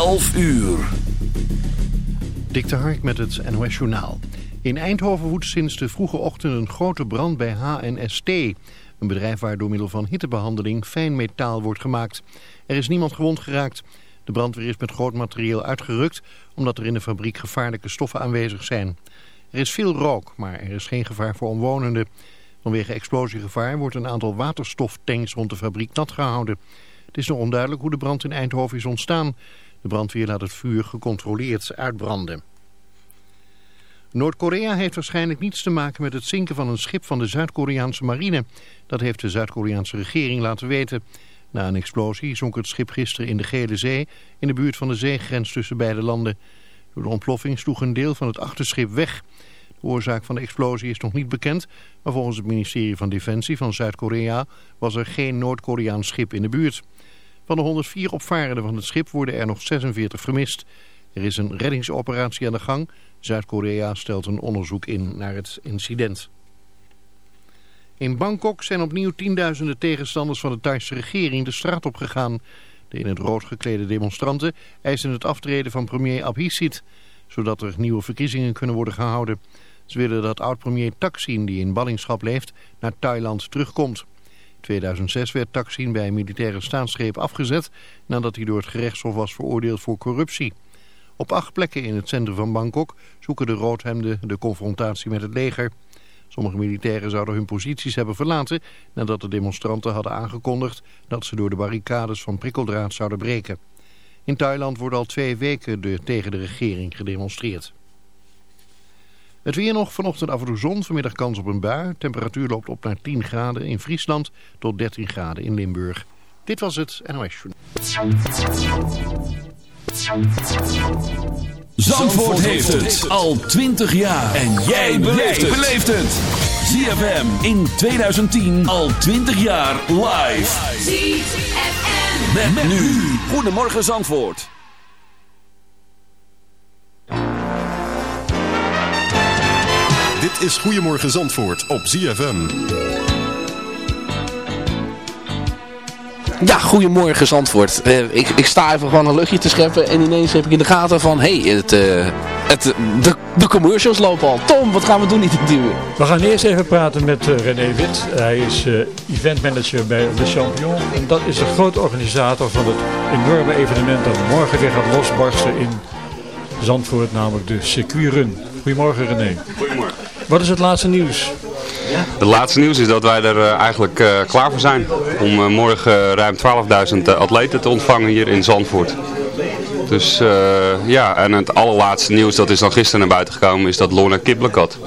11 uur. Dik de Hark met het NOS Journaal. In Eindhoven woedt sinds de vroege ochtend een grote brand bij HNST. Een bedrijf waar door middel van hittebehandeling fijn metaal wordt gemaakt. Er is niemand gewond geraakt. De brandweer is met groot materieel uitgerukt omdat er in de fabriek gevaarlijke stoffen aanwezig zijn. Er is veel rook, maar er is geen gevaar voor omwonenden. Vanwege explosiegevaar wordt een aantal waterstoftanks rond de fabriek nat gehouden. Het is nog onduidelijk hoe de brand in Eindhoven is ontstaan. De brandweer laat het vuur gecontroleerd uitbranden. Noord-Korea heeft waarschijnlijk niets te maken met het zinken van een schip van de Zuid-Koreaanse marine. Dat heeft de Zuid-Koreaanse regering laten weten. Na een explosie zonk het schip gisteren in de Gele Zee in de buurt van de zeegrens tussen beide landen. Door de ontploffing sloeg een deel van het achterschip weg. De oorzaak van de explosie is nog niet bekend, maar volgens het ministerie van Defensie van Zuid-Korea was er geen Noord-Koreaans schip in de buurt. Van de 104 opvarenden van het schip worden er nog 46 vermist. Er is een reddingsoperatie aan de gang. Zuid-Korea stelt een onderzoek in naar het incident. In Bangkok zijn opnieuw tienduizenden tegenstanders van de Thaise regering de straat op gegaan. De in het rood geklede demonstranten eisen het aftreden van premier Abhisit, zodat er nieuwe verkiezingen kunnen worden gehouden. Ze willen dat oud-premier Thaksin, die in ballingschap leeft, naar Thailand terugkomt. 2006 werd Taksin bij een militaire staatsgreep afgezet nadat hij door het gerechtshof was veroordeeld voor corruptie. Op acht plekken in het centrum van Bangkok zoeken de roodhemden de confrontatie met het leger. Sommige militairen zouden hun posities hebben verlaten nadat de demonstranten hadden aangekondigd dat ze door de barricades van prikkeldraad zouden breken. In Thailand wordt al twee weken tegen de regering gedemonstreerd. Het weer nog vanochtend af en toe zon, vanmiddag kans op een bui. Temperatuur loopt op naar 10 graden in Friesland tot 13 graden in Limburg. Dit was het NOS Zandvoort heeft het al 20 jaar. En jij beleeft het. ZFM in 2010 al 20 jaar live. ZFM. Met, nu. Goedemorgen Zandvoort. Dit is Goedemorgen Zandvoort op ZFM. Ja, goedemorgen Zandvoort. Uh, ik, ik sta even gewoon een luchtje te scheppen en ineens heb ik in de gaten van... Hé, hey, het, uh, het, de, de commercials lopen al. Tom, wat gaan we doen in dit uur? We gaan eerst even praten met uh, René Wit. Hij is eventmanager bij Le Champion. En dat is de grote organisator van het enorme evenement dat morgen weer gaat losbarsten in Zandvoort, namelijk de circuitrun. Goedemorgen René. Goedemorgen. Wat is het laatste nieuws? Het laatste nieuws is dat wij er uh, eigenlijk uh, klaar voor zijn. Om uh, morgen ruim 12.000 atleten te ontvangen hier in Zandvoort. Dus ja, en het allerlaatste nieuws dat is dan gisteren naar buiten gekomen is dat Lorna Kiplakat,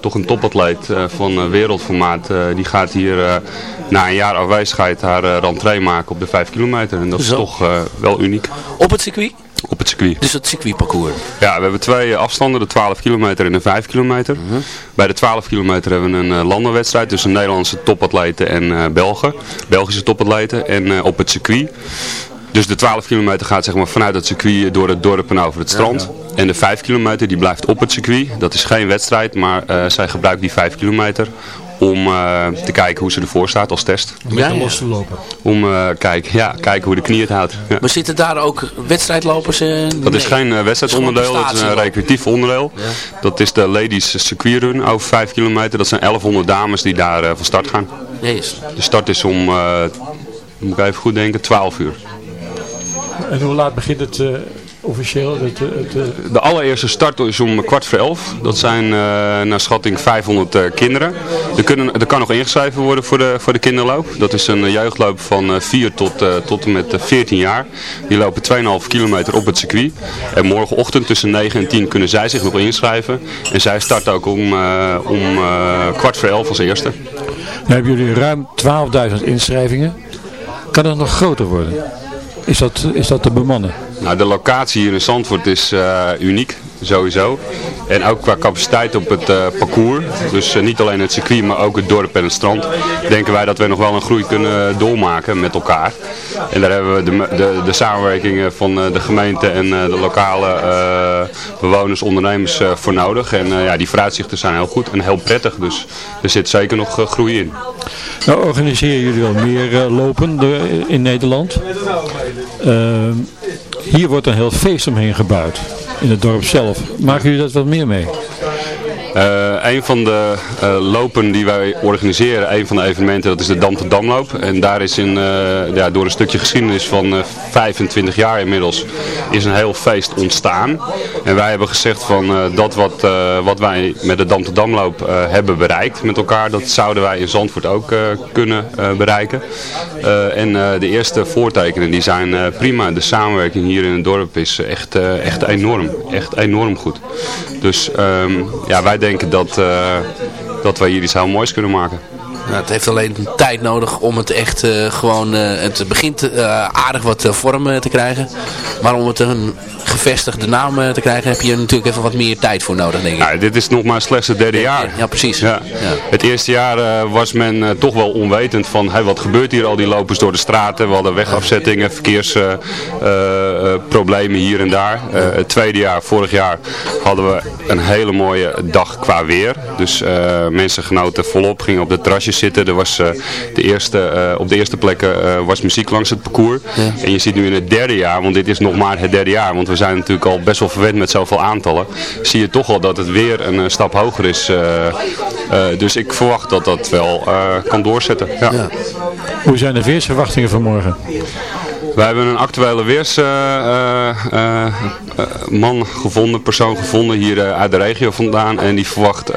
toch een topatleet van wereldformaat, die gaat hier na een jaar afwezigheid haar rentree maken op de 5 kilometer. En dat is Zo. toch wel uniek. Op het circuit? Op het circuit. Dus het circuitparcours? Ja, we hebben twee afstanden, de 12 kilometer en de 5 kilometer. Uh -huh. Bij de 12 kilometer hebben we een uh, landenwedstrijd tussen Nederlandse topatleten en uh, Belgen. Belgische topatleten. En uh, op het circuit. Dus de 12 kilometer gaat zeg maar, vanuit het circuit door het dorp en over het strand. Ja, ja. En de 5 kilometer die blijft op het circuit. Dat is geen wedstrijd, maar zij gebruikt die 5 kilometer om uh, te kijken hoe ze ervoor staat als test. Om ja, los te lopen. Om uh, kijk, ja, kijken hoe de knie het houdt. Ja. Maar zitten daar ook wedstrijdlopers in? Dat nee. is geen uh, wedstrijdonderdeel, dat is een recreatief onderdeel. Ja. Dat is de Ladies Circuitrun over 5 kilometer. Dat zijn 1100 dames die daar van start gaan. Yes. De start is om, moet ik even goed denken, 12 uur. En hoe laat begint het officieel? Het, het, De allereerste start is om kwart voor elf. Dat zijn uh, naar schatting 500 uh, kinderen. Er, kunnen, er kan nog ingeschreven worden voor de, voor de kinderloop. Dat is een jeugdloop van uh, 4 tot, tot en met 14 jaar. Die lopen 2,5 kilometer op het circuit. En morgenochtend tussen 9 en 10 kunnen zij zich nog inschrijven. En zij starten ook om, om kwart voor elf als eerste. Nu hebben jullie ruim 12.000 inschrijvingen. Kan het nog groter worden? Is dat, is dat te bemannen? Nou, de locatie hier in Zandvoort is uh, uniek, sowieso. En ook qua capaciteit op het uh, parcours. Dus uh, niet alleen het circuit, maar ook het dorp en het strand. Denken wij dat we nog wel een groei kunnen doormaken met elkaar. En daar hebben we de, de, de van de gemeente en de lokale bewoners, ondernemers voor nodig. En ja, die vooruitzichten zijn heel goed en heel prettig. Dus er zit zeker nog groei in. Nou organiseren jullie wel meer lopen in Nederland. hier wordt een heel feest omheen gebouwd. In het dorp zelf. Maken jullie dat wat meer mee? Uh, een van de uh, lopen die wij organiseren, een van de evenementen, dat is de Dam Damloop. En daar is in, uh, ja, door een stukje geschiedenis van 25 jaar inmiddels, is een heel feest ontstaan. En wij hebben gezegd van dat wat, wat wij met de Dam Damloop hebben bereikt met elkaar, dat zouden wij in Zandvoort ook kunnen bereiken. en de eerste voortekenen die zijn prima. De samenwerking hier in het dorp is echt, echt enorm. Echt enorm goed. Dus um, ja, wij denken dat, uh, dat wij hier iets heel moois kunnen maken. Nou, het heeft alleen tijd nodig om het echt uh, gewoon, uh, het begint aardig wat vorm te krijgen. Maar om het een gevestigde naam te krijgen heb je natuurlijk even wat meer tijd voor nodig denk ik. Ja, dit is nog maar slechts het derde jaar. Ja, precies. Ja. Het eerste jaar was men toch wel onwetend van hey, wat gebeurt hier al die lopers door de straten. We hadden wegafzettingen, verkeersproblemen hier en daar. het tweede jaar, vorig jaar, hadden we een hele mooie dag qua weer. Dus mensen genoten volop, gingen op de terrasjes zitten. Er was, de eerste, op de eerste plekken was muziek langs het parcours. En je ziet nu in het derde jaar, want dit is nog maar het derde jaar, want we zijn natuurlijk al best wel verwend met zoveel aantallen. Zie je toch al dat het weer een stap hoger is. dus ik verwacht dat dat wel kan doorzetten. Ja. Ja. Hoe zijn de weersverwachtingen van morgen? Wij hebben een actuele weersman uh, gevonden, persoon gevonden hier uit de regio vandaan. En die verwacht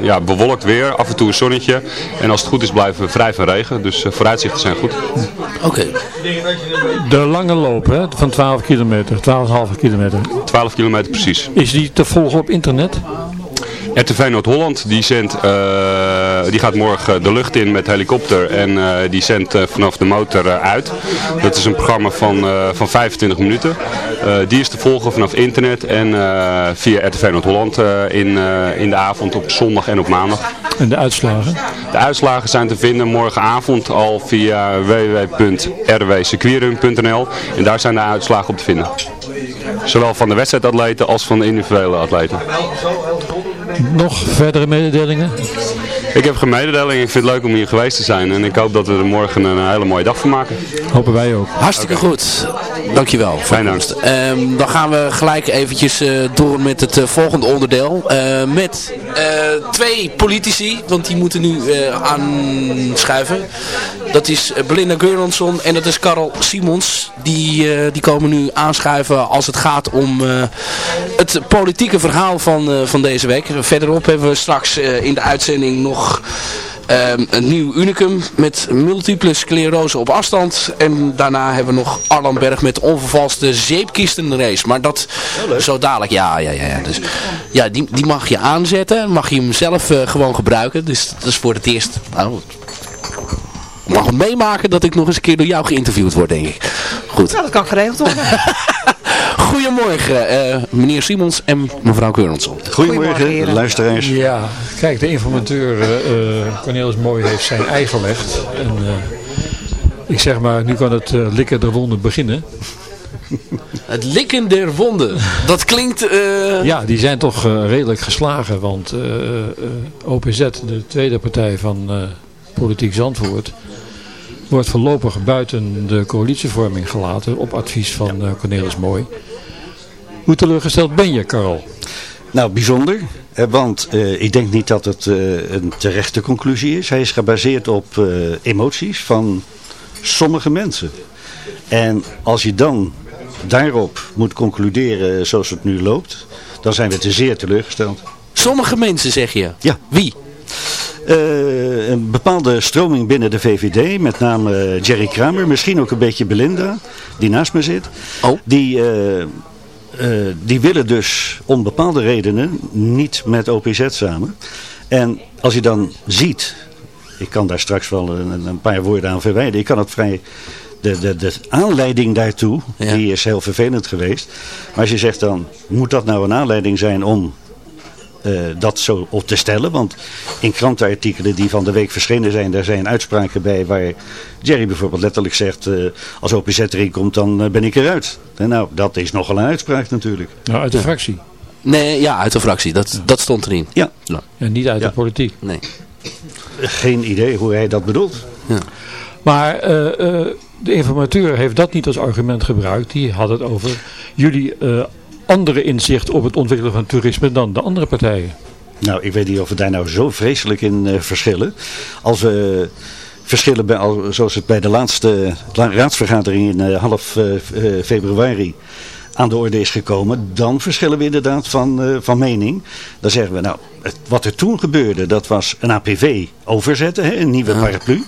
ja, bewolkt weer, af en toe een zonnetje. En als het goed is blijven we vrij van regen. Dus vooruitzichten zijn goed. Oké. Okay. De lange loop hè, van 12 kilometer, 12,5 kilometer. 12 kilometer precies. Is die te volgen op internet? RTV Noord-Holland die, zendt, uh, die gaat morgen de lucht in met helikopter en uh, die zendt uh, vanaf de motor uit. Dat is een programma van, van 25 minuten. die is te volgen vanaf internet en via RTV Noord-Holland in, in de avond op zondag en op maandag. En de uitslagen? De uitslagen zijn te vinden morgenavond al via www.rwsequirum.nl en daar zijn de uitslagen op te vinden. Zowel van de wedstrijdatleten als van de individuele atleten. Nog verdere mededelingen? Ik heb geen mededelingen. Ik vind het leuk om hier geweest te zijn. En ik hoop dat we er morgen een hele mooie dag van maken. Hopen wij ook. Hartstikke okay. goed. Dankjewel. Fijn dank. Um, dan gaan we gelijk eventjes uh, door met het uh, volgende onderdeel. Uh, met twee politici. Want die moeten nu aanschuiven. Dat is Belinda Geuronsson en dat is Karel Simons. Die, die komen nu aanschuiven als het gaat om het politieke verhaal van, van deze week. Verderop hebben we straks in de uitzending nog Um, een nieuw unicum met multiple sclerose op afstand. En daarna hebben we nog Arlan Berg met onvervalste zeepkistenrace. Maar dat zo dadelijk, ja, ja, ja. Dus, ja die, die mag je aanzetten. Mag je hem zelf uh, gewoon gebruiken. Dus dat is voor het eerst... Nou, mag het meemaken dat ik nog eens een keer door jou geïnterviewd word, denk ik. Goed. Nou, dat kan geregeld worden. Goedemorgen, uh, meneer Simons en mevrouw Keurensson. Goedemorgen, Goedemorgen luisteraars. Ja, kijk, de informateur uh, Cornelis Mooi heeft zijn ei gelegd. En, uh, ik zeg maar, nu kan het likken der wonden beginnen. Het likken der wonden. Dat klinkt... Ja, die zijn toch redelijk geslagen. Want OPZ, de tweede partij van Politiek Zandvoort wordt voorlopig buiten de coalitievorming gelaten op advies van uh, Cornelis Mooi. Hoe teleurgesteld ben je, Karel? Nou, bijzonder. Want uh, ik denk niet dat het uh, een terechte conclusie is. Hij is gebaseerd op emoties van sommige mensen. En als je dan daarop moet concluderen zoals het nu loopt, dan zijn we te zeer teleurgesteld. Sommige mensen zeg je? Ja. Wie? Uh, een bepaalde stroming binnen de VVD, met name Jerry Kramer, misschien ook een beetje Belinda, die naast me zit. Oh. Die, uh, uh, die willen dus om bepaalde redenen niet met OPZ samen. En als je dan ziet, ik kan daar straks wel een, een paar woorden aan verwijden, ik kan het vrij... De, de, de aanleiding daartoe, ja. die is heel vervelend geweest. Maar als je zegt dan, moet dat nou een aanleiding zijn om uh, dat zo op te stellen. Want in krantenartikelen die van de week verschenen zijn, daar zijn uitspraken bij waar Jerry bijvoorbeeld letterlijk zegt, uh, als OPZ erin komt, dan uh, ben ik eruit. En nou, dat is nogal een uitspraak natuurlijk. Nou, uit de fractie. Nee, ja, uit de fractie. Dat, ja. dat stond erin. Ja. ja. En niet uit ja. de politiek. Nee. Geen idee hoe hij dat bedoelt. Ja. Maar de informateur heeft dat niet als argument gebruikt. Die had het over jullie andere inzicht op het ontwikkelen van toerisme dan de andere partijen. Nou, ik weet niet of we daar nou zo vreselijk in verschillen. Als we verschillen, bij, zoals het bij de laatste raadsvergadering in half februari aan de orde is gekomen, dan verschillen we inderdaad van, uh, van mening. Dan zeggen we, nou, het, wat er toen gebeurde, dat was een APV overzetten, hè, een nieuwe paraplu.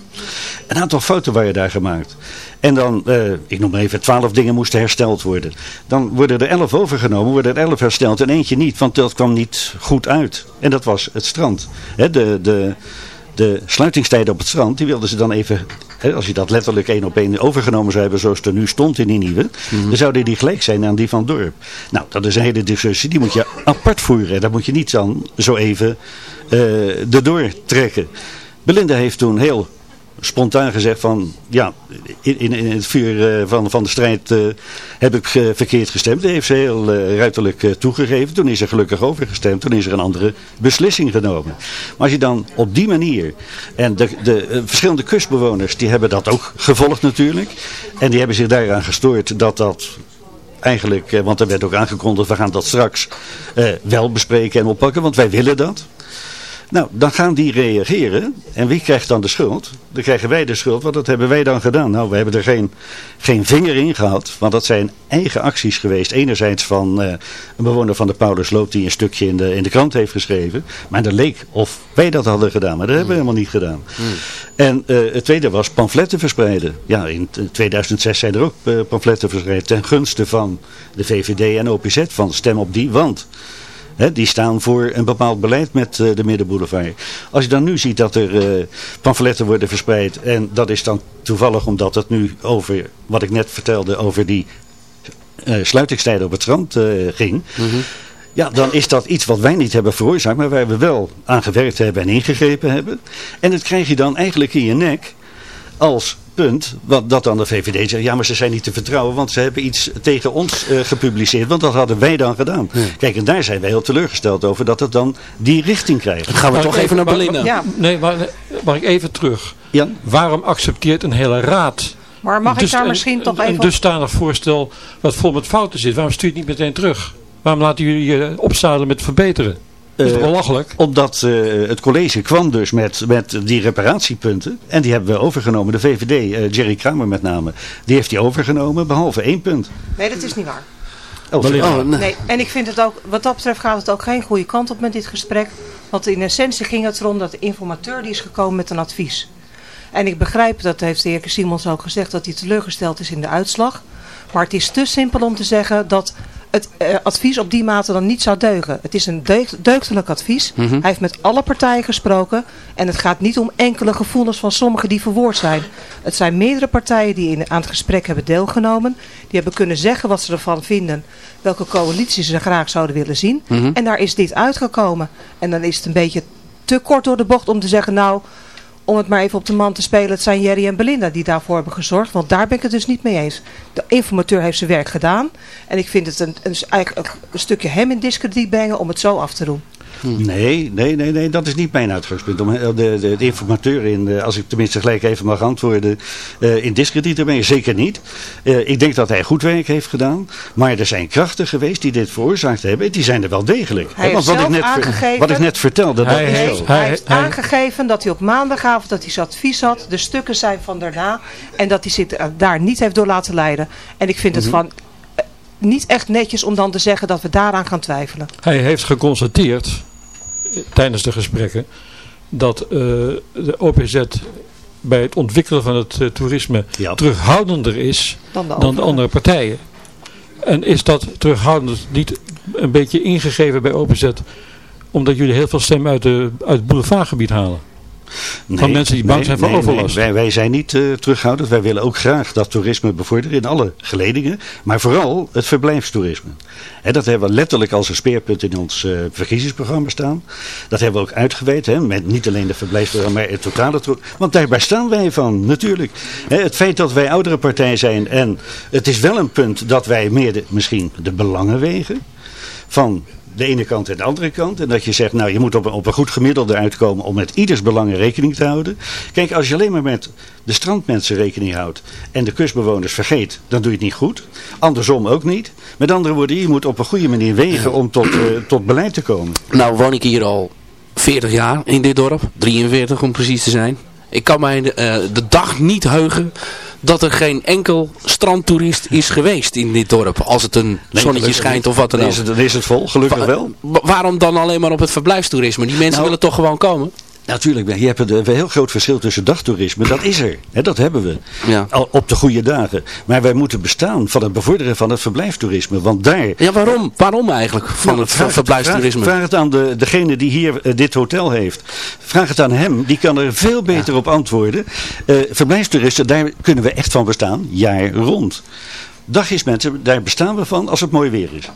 Een aantal fouten waren daar gemaakt. En dan, uh, ik noem maar even, twaalf dingen moesten hersteld worden. Dan worden er elf overgenomen, worden er elf hersteld en eentje niet, want dat kwam niet goed uit. En dat was het strand. Hè, de... de de sluitingstijden op het strand, die wilden ze dan even, hè, als je dat letterlijk één op één overgenomen zou hebben zoals het er nu stond in die nieuwe, mhm. dan zouden die gelijk zijn aan die van het dorp. Nou, dat is een hele discussie, die moet je apart voeren. Daar moet je niet dan zo even uh, erdoor trekken. Belinda heeft toen heel spontaan gezegd van, ja, in, in, het vuur uh, van, van de strijd uh, heb ik uh, verkeerd gestemd. Dat heeft ze heel ruiterlijk toegegeven. Toen is er gelukkig overgestemd. Toen is er een andere beslissing genomen. Maar als je dan op die manier, en de, de verschillende kustbewoners, die hebben dat ook gevolgd natuurlijk. En die hebben zich daaraan gestoord dat dat eigenlijk, want er werd ook aangekondigd, we gaan dat straks wel bespreken en oppakken, want wij willen dat. Nou, dan gaan die reageren. En wie krijgt dan de schuld? Dan krijgen wij de schuld, want dat hebben wij dan gedaan. Nou, we hebben er geen, geen vinger in gehad, want dat zijn eigen acties geweest. Enerzijds van uh, een bewoner van de Paulusloop die een stukje in de, in de krant heeft geschreven. Maar dat leek of wij dat hadden gedaan, maar dat hebben we helemaal niet gedaan. Hmm. En uh, het tweede was pamfletten verspreiden. Ja, in 2006 zijn er ook uh, pamfletten verspreid ten gunste van de VVD en OPZ van stem op die, want die staan voor een bepaald beleid met uh, de Middenboulevard. Als je dan nu ziet dat er uh, pamfletten worden verspreid. En dat is dan toevallig omdat het nu over, wat ik net vertelde, over die uh, sluitingstijden op het strand ging. Mhm. Ja, dan is dat iets wat wij niet hebben veroorzaakt, maar waar we wel aan gewerkt hebben en ingegrepen hebben. En dat krijg je dan eigenlijk in je nek als punt, wat, dat dan de VVD zegt, ja maar ze zijn niet te vertrouwen, want ze hebben iets tegen ons uh, gepubliceerd, want dat hadden wij dan gedaan. Kijk, en daar zijn wij heel teleurgesteld over, dat het dan die richting krijgt. Dan gaan we toch even, naar Belinda. Ja. Nee, maar mag ik even terug? Ja? Waarom accepteert een hele raad maar mag ik daar misschien toch even... Een dusdanig voorstel wat vol met fouten zit. Waarom stuurt het niet meteen terug? Waarom laten jullie je opstalen met verbeteren? Dat is uh, belachelijk? Omdat uh, het college kwam dus met, met die reparatiepunten. En die hebben we overgenomen. De VVD, uh, Jerry Kramer met name, die heeft die overgenomen. Behalve één punt. Nee, dat is niet waar. Oh, oh, nee. nee. En ik vind het ook, wat dat betreft gaat het ook geen goede kant op met dit gesprek. Want in essentie ging het erom dat de informateur die is gekomen met een advies. En ik begrijp, dat heeft de heer Simons ook gezegd, dat hij teleurgesteld is in de uitslag. Maar het is te simpel om te zeggen dat het uh, advies op die mate dan niet zou deugen. Het is een deugd, deugdelijk advies. Mhm. Hij heeft met alle partijen gesproken. En het gaat niet om enkele gevoelens van sommigen die verwoord zijn. Het zijn meerdere partijen die in, aan het gesprek hebben deelgenomen. Die hebben kunnen zeggen wat ze ervan vinden. Welke coalitie ze graag zouden willen zien. Mhm. En daar is dit uitgekomen. En dan is het een beetje te kort door de bocht om te zeggen... nou, om het maar even op de man te spelen, het zijn Jerry en Belinda die daarvoor hebben gezorgd. Want daar ben ik het dus niet mee eens. De informateur heeft zijn werk gedaan. En ik vind het een, een, eigenlijk een stukje hem in discrediet brengen om het zo af te doen. Hm. Nee, nee, nee, nee, dat is niet mijn uitgangspunt. Om de, de, de informateur, in, eh, als ik tenminste gelijk even mag antwoorden, uh, in discrediet te brengen. Zeker niet. Uh, ik denk dat hij goed werk heeft gedaan. Maar er zijn krachten geweest die dit veroorzaakt hebben. Die zijn er wel degelijk. Hij Want wat, ik net, aangegeven, wat ik net vertelde. Hij, dat heeft, hij, heeft aangegeven dat hij op maandagavond dat hij zijn advies had. De stukken zijn van daarna. En dat hij zich daar niet heeft door laten leiden. En ik vind het mhm. van niet echt netjes om dan te zeggen dat we daaraan gaan twijfelen. Hij heeft geconstateerd tijdens de gesprekken dat uh, de OPZ bij het ontwikkelen van het uh, toerisme terughoudender is dan de, dan de, andere partijen. En is dat terughoudend niet een beetje ingegeven bij OPZ omdat jullie heel veel stemmen uit, de, uit het boulevardgebied halen? Van mensen die bang zijn voor overlast. Wij, wij zijn niet uh, terughoudend. Wij willen ook graag dat toerisme bevorderen in alle geledingen. Maar vooral het verblijfstoerisme. En dat hebben we letterlijk als een speerpunt in ons uh, verkiezingsprogramma staan. Dat hebben we ook uitgeweid. Hè, met niet alleen de verblijfsprogramma, maar het totale Want daarbij staan wij van, natuurlijk. Het feit dat wij oudere partij zijn. En het is wel een punt dat wij meer de, misschien de belangen wegen. Van de ene kant en de andere kant. En dat je zegt, nou je moet op een, op een goed gemiddelde uitkomen om met ieders belangen rekening te houden. Kijk, als je alleen maar met de strandmensen rekening houdt en de kustbewoners vergeet, dan doe je het niet goed. Andersom ook niet. Met andere woorden, je moet op een goede manier wegen om tot, uh, tot beleid te komen. Nou woon ik hier al 40 jaar in dit dorp. 43 om precies te zijn. Ik kan mij de, uh, de dag niet heugen dat er geen enkel strandtoerist is geweest in dit dorp. Als het een zonnetje schijnt of wat dan ook. Dan is het vol, gelukkig wel. waarom dan alleen maar op het verblijfstoerisme? Die mensen nou, willen toch gewoon komen? Natuurlijk, je hebt een heel groot verschil tussen dagtoerisme. Dat is er. Hè, dat hebben we. Ja. Al op de goede dagen. Maar wij moeten bestaan van het bevorderen van het verblijftoerisme. Want daar... Ja, waarom? Waarom eigenlijk van nou, het vraag, verblijfstoerisme? Vraag, vraag, het aan de, degene die hier uh, dit hotel heeft. Vraag het aan hem. Die kan er veel beter op antwoorden. Uh, verblijfstoeristen, daar kunnen we echt van bestaan. Jaar rond. Dagismensen, daar bestaan we van als het mooi weer is.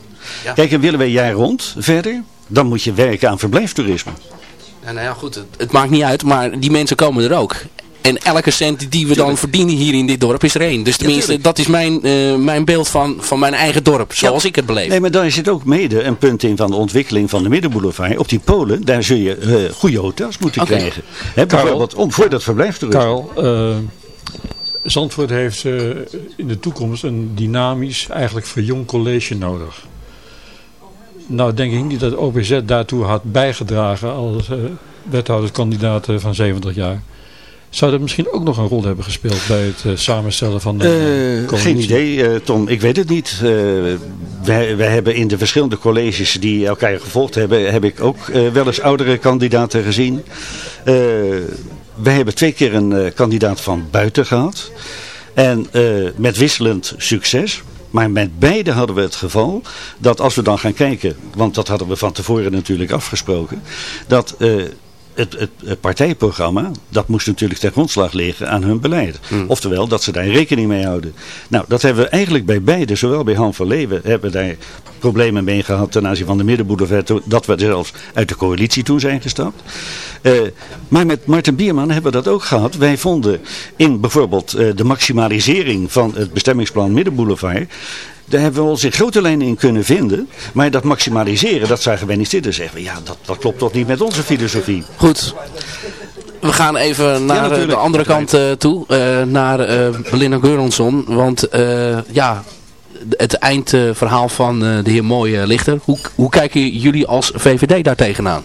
Ja. Kijk, en willen wij jaar rond verder? Dan moet je werken aan verblijfstoerisme. Ja, nou ja, goed, het, het, maakt niet uit, maar die mensen komen er ook. En elke cent die we dan verdienen hier in dit dorp is er één. Dus tenminste, dat is mijn, uh, mijn beeld van, van mijn eigen dorp, zoals ik het beleef. Nee, maar daar zit ook mede een punt in van de ontwikkeling van de Middenboulevard. Op die polen, daar zul je uh, goede hotels moeten okay. krijgen. Hè, bijvoorbeeld om, voor dat verblijftoerisme. Karel, uh, Zandvoort heeft in de toekomst een dynamisch, eigenlijk verjong college nodig. Nou denk ik niet dat OPZ daartoe had bijgedragen als uh, wethouderskandidaat van 70 jaar. Zou dat misschien ook nog een rol hebben gespeeld bij het uh, samenstellen van de uh, Geen idee, Tom. Ik weet het niet. wij, wij hebben in de verschillende colleges die elkaar gevolgd hebben, heb ik ook wel eens oudere kandidaten gezien. wij hebben twee keer een kandidaat van buiten gehad. En met wisselend succes. Maar met beide hadden we het geval dat als we dan gaan kijken, want dat hadden we van tevoren natuurlijk afgesproken, dat uh, het, het, het, partijprogramma, dat moest natuurlijk ten grondslag liggen aan hun beleid. Hmm. Oftewel, dat ze daar rekening mee houden. Nou, dat hebben we eigenlijk bij beide, zowel bij Han van Leeuwen, hebben we daar problemen mee gehad ten aanzien van de middenboulevard, dat we zelfs uit de coalitie toen zijn gestapt. Uh, maar met Martin Bierman hebben we dat ook gehad. Wij vonden in bijvoorbeeld uh, de maximalisering van het bestemmingsplan Middenboulevard daar hebben we ons in grote lijnen in kunnen vinden. Maar dat maximaliseren, dat zagen wij niet zitten. Zeggen we, ja, dat, dat klopt toch niet met onze filosofie. Goed. We gaan even naar ja, de andere kant uh, toe. Uh, naar uh, Belinda Geuronsson. Want ja, het eindverhaal van de heer Mooie Lichter. Hoe, hoe kijken jullie als VVD daar tegenaan?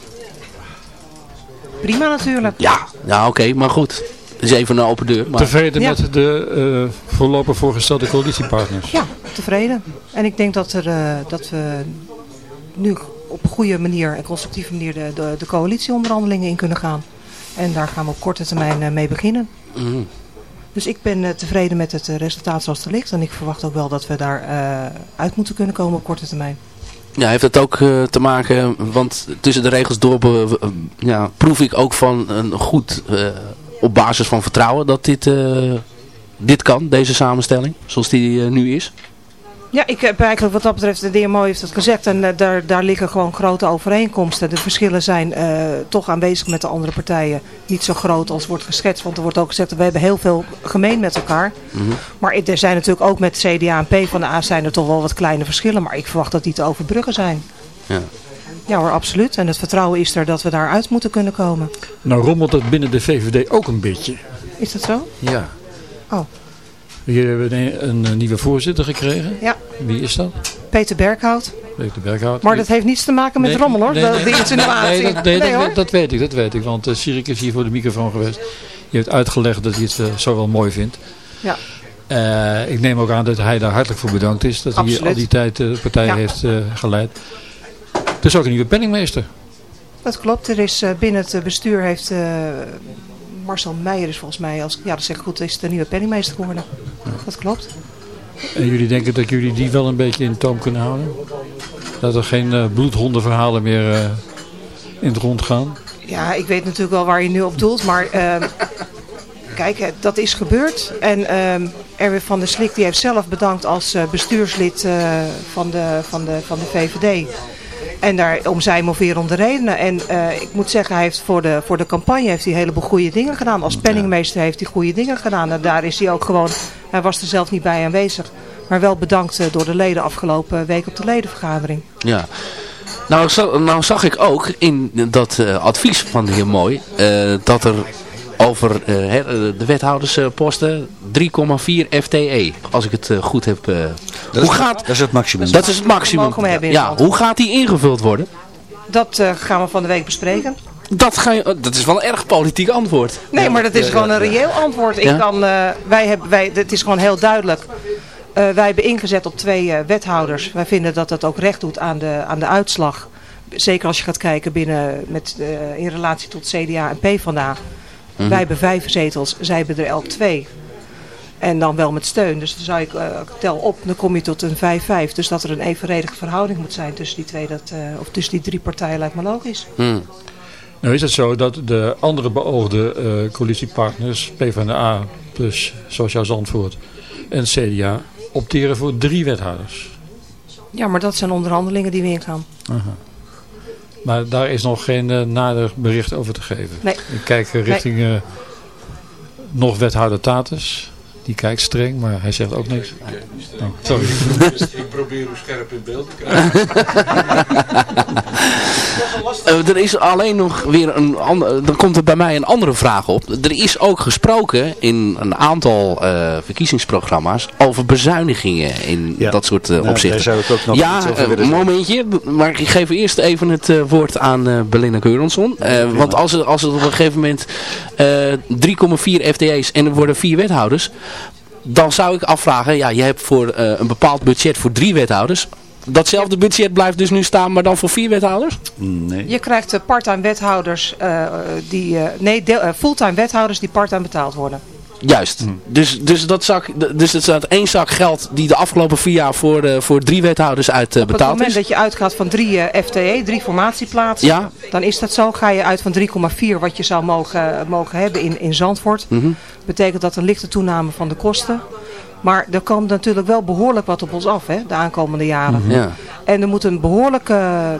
Prima natuurlijk. Ja, ja oké, maar goed is even een open deur. Maar... Tevreden met de uh, voorlopig voorgestelde coalitiepartners? Ja, tevreden. En ik denk dat, er, uh, dat we nu op een goede manier en constructieve manier de, de, de coalitieonderhandelingen in kunnen gaan. En daar gaan we op korte termijn uh, mee beginnen. Mm. Dus ik ben tevreden met het resultaat zoals het ligt. En ik verwacht ook wel dat we daar uit moeten kunnen komen op korte termijn. Ja, heeft dat ook uh, te maken, want tussen de regels door uh, ja, proef ik ook van een goed uh, op basis van vertrouwen dat dit, uh, dit kan, deze samenstelling, zoals die uh, nu is? Ja, ik heb eigenlijk wat dat betreft, de DMO heeft het gezegd en uh, daar, daar liggen gewoon grote overeenkomsten. De verschillen zijn toch aanwezig met de andere partijen. Niet zo groot als wordt geschetst, want er wordt ook gezegd, we hebben heel veel gemeen met elkaar. Mm -hmm. Maar er zijn natuurlijk ook met CDA en P van de A zijn er toch wel wat kleine verschillen, maar ik verwacht dat die te overbruggen zijn. Ja. Ja hoor, absoluut. En het vertrouwen is er dat we daaruit moeten kunnen komen. Nou rommelt het binnen de VVD ook een beetje. Is dat zo? Ja. Oh. Hier hebben we een, een nieuwe voorzitter gekregen. Ja. Wie is dat? Peter Berghout. Peter Berghout. Maar dat heeft niets te maken met nee, rommel hoor, nee, nee, de, insinuatie. Nee, dat, nee, dat, dat, weet ik, dat weet ik. Want uh, Sirik is hier voor de microfoon geweest. Je heeft uitgelegd dat hij het uh, zo wel mooi vindt. Ja. Uh, ik neem ook aan dat hij daar hartelijk voor bedankt is. Dat Absoluut. hij al die tijd de partij ja. heeft geleid. Is ook een nieuwe penningmeester. Dat klopt. Er is uh, binnen het bestuur heeft uh, Marcel Meijer is volgens mij, als, ja dat zeg ik goed, is de nieuwe penningmeester geworden. Dat klopt. En jullie denken dat jullie die wel een beetje in toom kunnen houden? Dat er geen uh, bloedhondenverhalen meer in het rond gaan? Ja, ik weet natuurlijk wel waar je nu op doelt, maar ehm, kijk, dat is gebeurd. En ehm, Erwin van der Slik die heeft zelf bedankt als bestuurslid van, de, van, de, van de VVD. En daar om zijn of weer om de redenen. En uh, ik moet zeggen, hij heeft voor de, voor de campagne heeft hij een heleboel goede dingen gedaan. Als penningmeester heeft hij goede dingen gedaan. En daar is hij ook gewoon, hij was er zelf niet bij aanwezig. Maar wel bedankt uh, door de leden afgelopen week op de ledenvergadering. Ja. Nou, nou zag ik ook in dat advies van de heer Mooi, dat er over uh, de wethoudersposten 3,4 FTE. Als ik het uh, goed heb. Uh, dat, hoe is, gaat, dat is het maximum. Dat is het maximum. Ja, hoe gaat die ingevuld worden? Dat gaan we van de week bespreken. Dat, ga je, dat is wel een erg politiek antwoord. Nee, maar dat is gewoon een reëel antwoord. Ik kan, wij hebben, wij, het is gewoon heel duidelijk. wij hebben ingezet op twee wethouders. Wij vinden dat dat ook recht doet aan de, aan de uitslag. Zeker als je gaat kijken binnen met, in relatie tot CDA en PvdA. Mhm. Wij hebben vijf zetels, zij hebben er elk twee. En dan wel met steun. Dus dan zou ik uh, tel op, dan kom je tot een 5-5. Dus dat er een evenredige verhouding moet zijn tussen die twee, dat, uh, of tussen die drie partijen lijkt me logisch. Hmm. Nou is het zo dat de andere beoogde uh, coalitiepartners, PvdA plus Sociaal Zandvoort en CDA, opteren voor drie wethouders. Ja, maar dat zijn onderhandelingen die we ingaan. Aha. Maar daar is nog geen uh, nader bericht over te geven. Nee. Ik kijk richting uh, nog wethouder Tatus. Die kijkt streng, maar hij zegt ook niks. Oh, sorry. Ik probeer u scherp in beeld te krijgen. uh, er is alleen nog weer een andere, dan komt er bij mij een andere vraag op. Er is ook gesproken in een aantal uh, verkiezingsprogramma's over bezuinigingen in ja. dat soort uh, nou, opzichten. Daar zou ik ook nog ja, een momentje, maar ik geef eerst even het woord aan Belinda Keuronsson. want als, het, als het op een gegeven moment 3,4 FTE's en er worden vier wethouders, dan zou ik afvragen, ja, je hebt voor uh, een bepaald budget voor drie wethouders. Datzelfde budget blijft dus nu staan, maar dan voor vier wethouders? Nee. Je krijgt uh, parttime wethouders, uh, die, nee, fulltime wethouders die parttime betaald worden. Juist. Hm. Dus, dus, dat zak, dus het staat één zak geld die de afgelopen vier jaar voor, uh, voor drie wethouders uit uh, betaald is. Op het moment dat je uitgaat van drie uh, FTE, drie formatieplaatsen, ja. dan is dat zo. Ga je uit van 3,4 wat je zou mogen, mogen hebben in, in Zandvoort. Mm -hmm. Betekent dat een lichte toename van de kosten. Maar er komt natuurlijk wel behoorlijk wat op ons af hè, de aankomende jaren. Mhm. Ja. En er moet een behoorlijke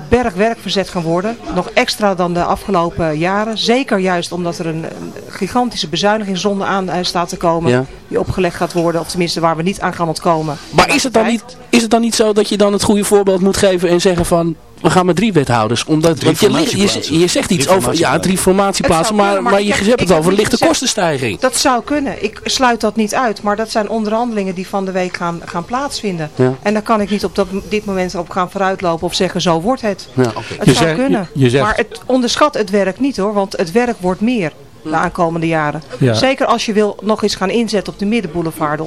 berg werk verzet gaan worden. Nog extra dan de afgelopen jaren. Zeker juist omdat er een, gigantische bezuinigingsronde aan eh, staat te komen. Die opgelegd gaat worden. Of tenminste waar we niet aan gaan ontkomen. Maar is het, dan niet, is het dan niet zo dat je dan het goede voorbeeld moet geven en zeggen van we gaan met drie wethouders. Omdat, drie want je, je, je, zegt iets over ja, drie formatieplaatsen, maar, maar, je hebt het over lichte kostenstijging. Dat zou kunnen. Ik sluit dat niet uit. Maar dat zijn onderhandelingen die van de week gaan, gaan plaatsvinden. Ja. En daar kan ik niet op dat, dit moment op gaan vooruitlopen of zeggen zo wordt het. Ja, okay. Het zou zegt, kunnen. Zegt... Maar het onderschat het werk niet hoor, want het werk wordt meer de aankomende jaren. Ja. Zeker als je wil nog eens gaan inzetten op de middenboulevard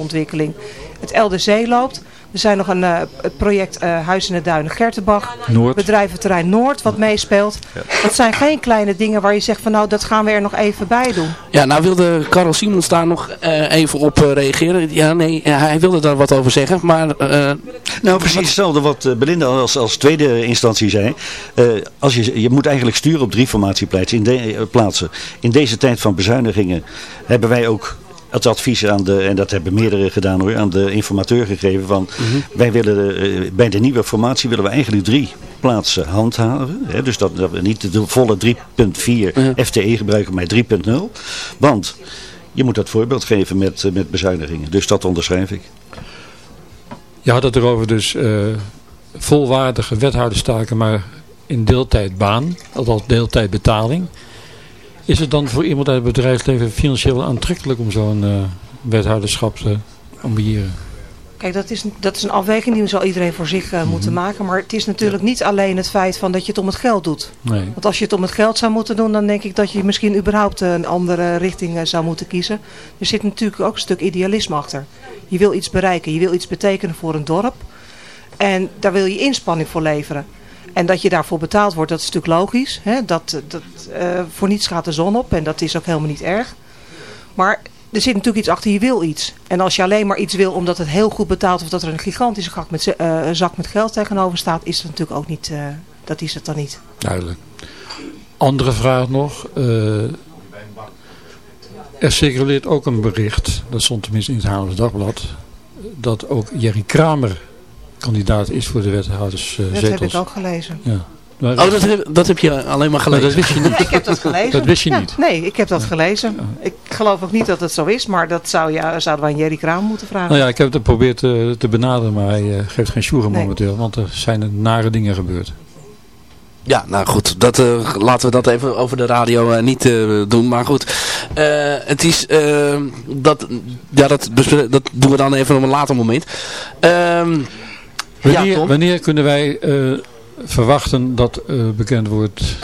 Het LDC loopt. Er zijn nog een uh, het project uh, Huis in de Duinen Gertenbach. Noord. Bedrijventerrein Noord wat meespeelt. Ja. Dat zijn geen kleine dingen waar je zegt van nou dat gaan we er nog even bij doen. Ja, nou wilde Karel Simons daar nog uh, even op reageren. Ja, nee, hij wilde daar wat over zeggen. Maar, nou, precies hetzelfde wat Belinda als, als tweede instantie zei. als je, je moet eigenlijk sturen op drie formatieplaatsen. In, de, plaatsen. in deze tijd van bezuinigingen hebben wij ook het advies aan de, en dat hebben meerdere gedaan hoor, aan de informateur gegeven van mhm. wij willen uh, bij de nieuwe formatie willen we eigenlijk drie plaatsen handhaven. Hè, dus dat, dat, we niet de volle 3.4 FTE gebruiken, maar 3.0. Want je moet dat voorbeeld geven met, uh, met bezuinigingen. Dus dat onderschrijf ik. Je had het erover dus uh, volwaardige wethouderstaken, maar in deeltijdbaan, althans deeltijdbetaling. Is het dan voor iemand uit het bedrijfsleven financieel aantrekkelijk om zo'n uh, wethouderschap te ambiëren? Kijk, dat is, dat is een afweging die zal iedereen voor zich uh, moeten maken. Maar het is natuurlijk niet alleen het feit van dat je het om het geld doet. Nee. Want als je het om het geld zou moeten doen, dan denk ik dat je misschien überhaupt een andere richting zou moeten kiezen. Er zit natuurlijk ook een stuk idealisme achter. Je wil iets bereiken, je wil iets betekenen voor een dorp. En daar wil je inspanning voor leveren. En dat je daarvoor betaald wordt, dat is natuurlijk logisch. Hè? Dat, dat, uh, voor niets gaat de zon op en dat is ook helemaal niet erg. Maar er zit natuurlijk iets achter, je wil iets. En als je alleen maar iets wil omdat het heel goed betaalt of dat er een gigantische zak met, uh, zak met geld tegenover staat, is het natuurlijk ook niet, uh, dat is het dan niet. Duidelijk. Andere vraag nog. er circuleert ook een bericht, dat stond tenminste in het Haarlems Dagblad, dat ook Jerry Kramer kandidaat is voor de wethouderszetels. dat heb ik ook gelezen. Ja. oh, dat heb, dat heb je alleen maar gelezen? dat wist je niet. Nee, ik heb dat gelezen. Dat wist je niet? Nee, ik heb dat gelezen. Ik geloof ook niet dat het zo is, maar dat zou, ja, zouden we aan Jerry Kraam moeten vragen. Nou ja, ik heb het geprobeerd te, te benaderen, maar hij uh, geeft geen sjoegen nee. momenteel, want er zijn nare dingen gebeurd. Ja, nou goed, dat, uh, laten we dat even over de radio uh, niet uh, doen. Maar goed, het is, dat, ja, dat, dat doen we dan even op een later moment. Ehm, wanneer, ja, wanneer kunnen wij verwachten dat bekend wordt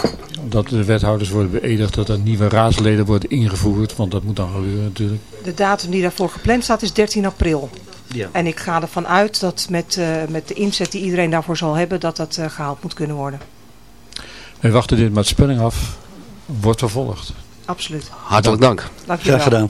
dat de wethouders worden beëdigd, dat er nieuwe raadsleden worden ingevoerd? Want dat moet dan gebeuren natuurlijk. De datum die daarvoor gepland staat is 13 april. Ja. En ik ga ervan uit dat met, met de inzet die iedereen daarvoor zal hebben, dat dat gehaald moet kunnen worden. Wij wachten dit met spanning af. Wordt vervolgd. Absoluut. Hartelijk dank. dank Graag gedaan.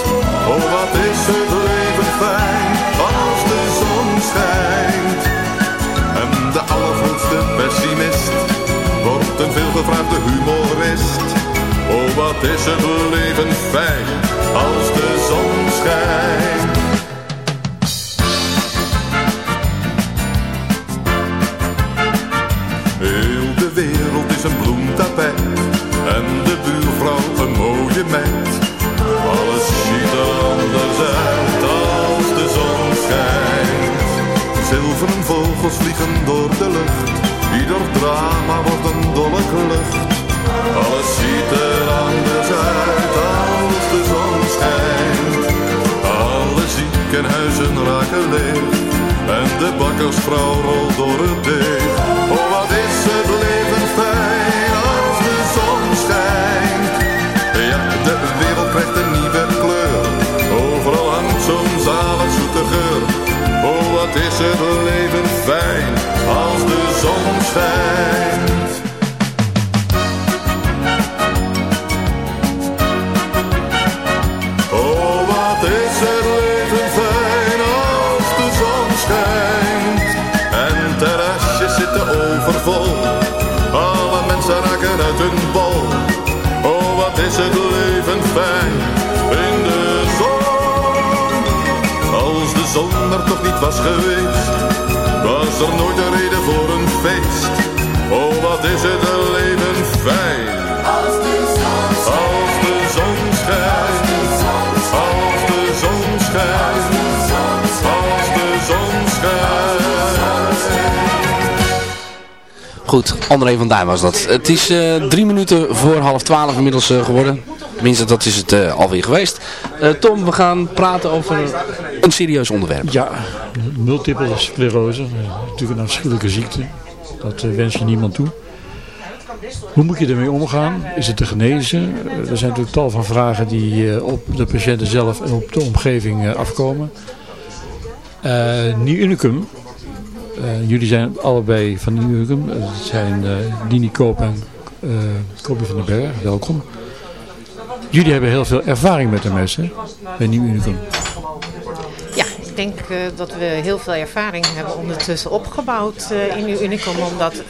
Oh, wat is het leven fijn als de zon schijnt. En de allergrootste pessimist wordt een veelgevraagde humorist. Oh, wat is het leven fijn André van was dat. Het is uh, drie minuten voor half twaalf inmiddels uh, geworden. Tenminste, dat is het uh, alweer geweest. Tom, we gaan praten over een serieus onderwerp. Ja, multiple sclerose. Natuurlijk een afschuwelijke ziekte. Dat wens je niemand toe. Hoe moet je ermee omgaan? Is het te genezen? Er zijn natuurlijk tal van vragen die op de patiënten zelf en op de omgeving afkomen. Nieuw Unicum uh, jullie zijn allebei van Nieuw Unicum. Het zijn uh, Dini Koop en uh, van den Berg. Welkom. Jullie hebben heel veel ervaring met de mensen bij Nieuw Unicum. Denk uh, dat we heel veel ervaring hebben ondertussen opgebouwd uh, in Unicum. Omdat uh,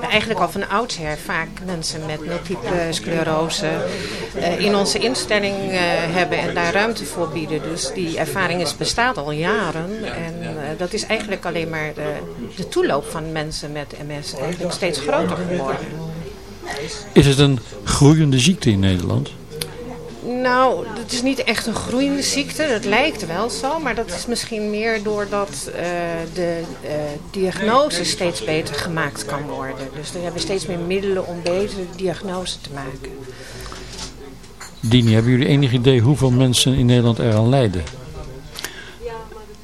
we eigenlijk al van oudsher vaak mensen met multiple sclerose in onze instelling hebben en daar ruimte voor bieden. Dus die ervaring is, bestaat al jaren. En dat is eigenlijk alleen maar de, de toeloop van mensen met MS eigenlijk steeds groter geworden. Is het een groeiende ziekte in Nederland? Nou, het is niet echt een groeiende ziekte. Het lijkt wel zo, maar dat is misschien meer doordat uh, de uh, diagnose steeds beter gemaakt kan worden. Dus we hebben steeds meer middelen om beter diagnose te maken. Dini, hebben jullie enig idee hoeveel mensen in Nederland eraan lijden?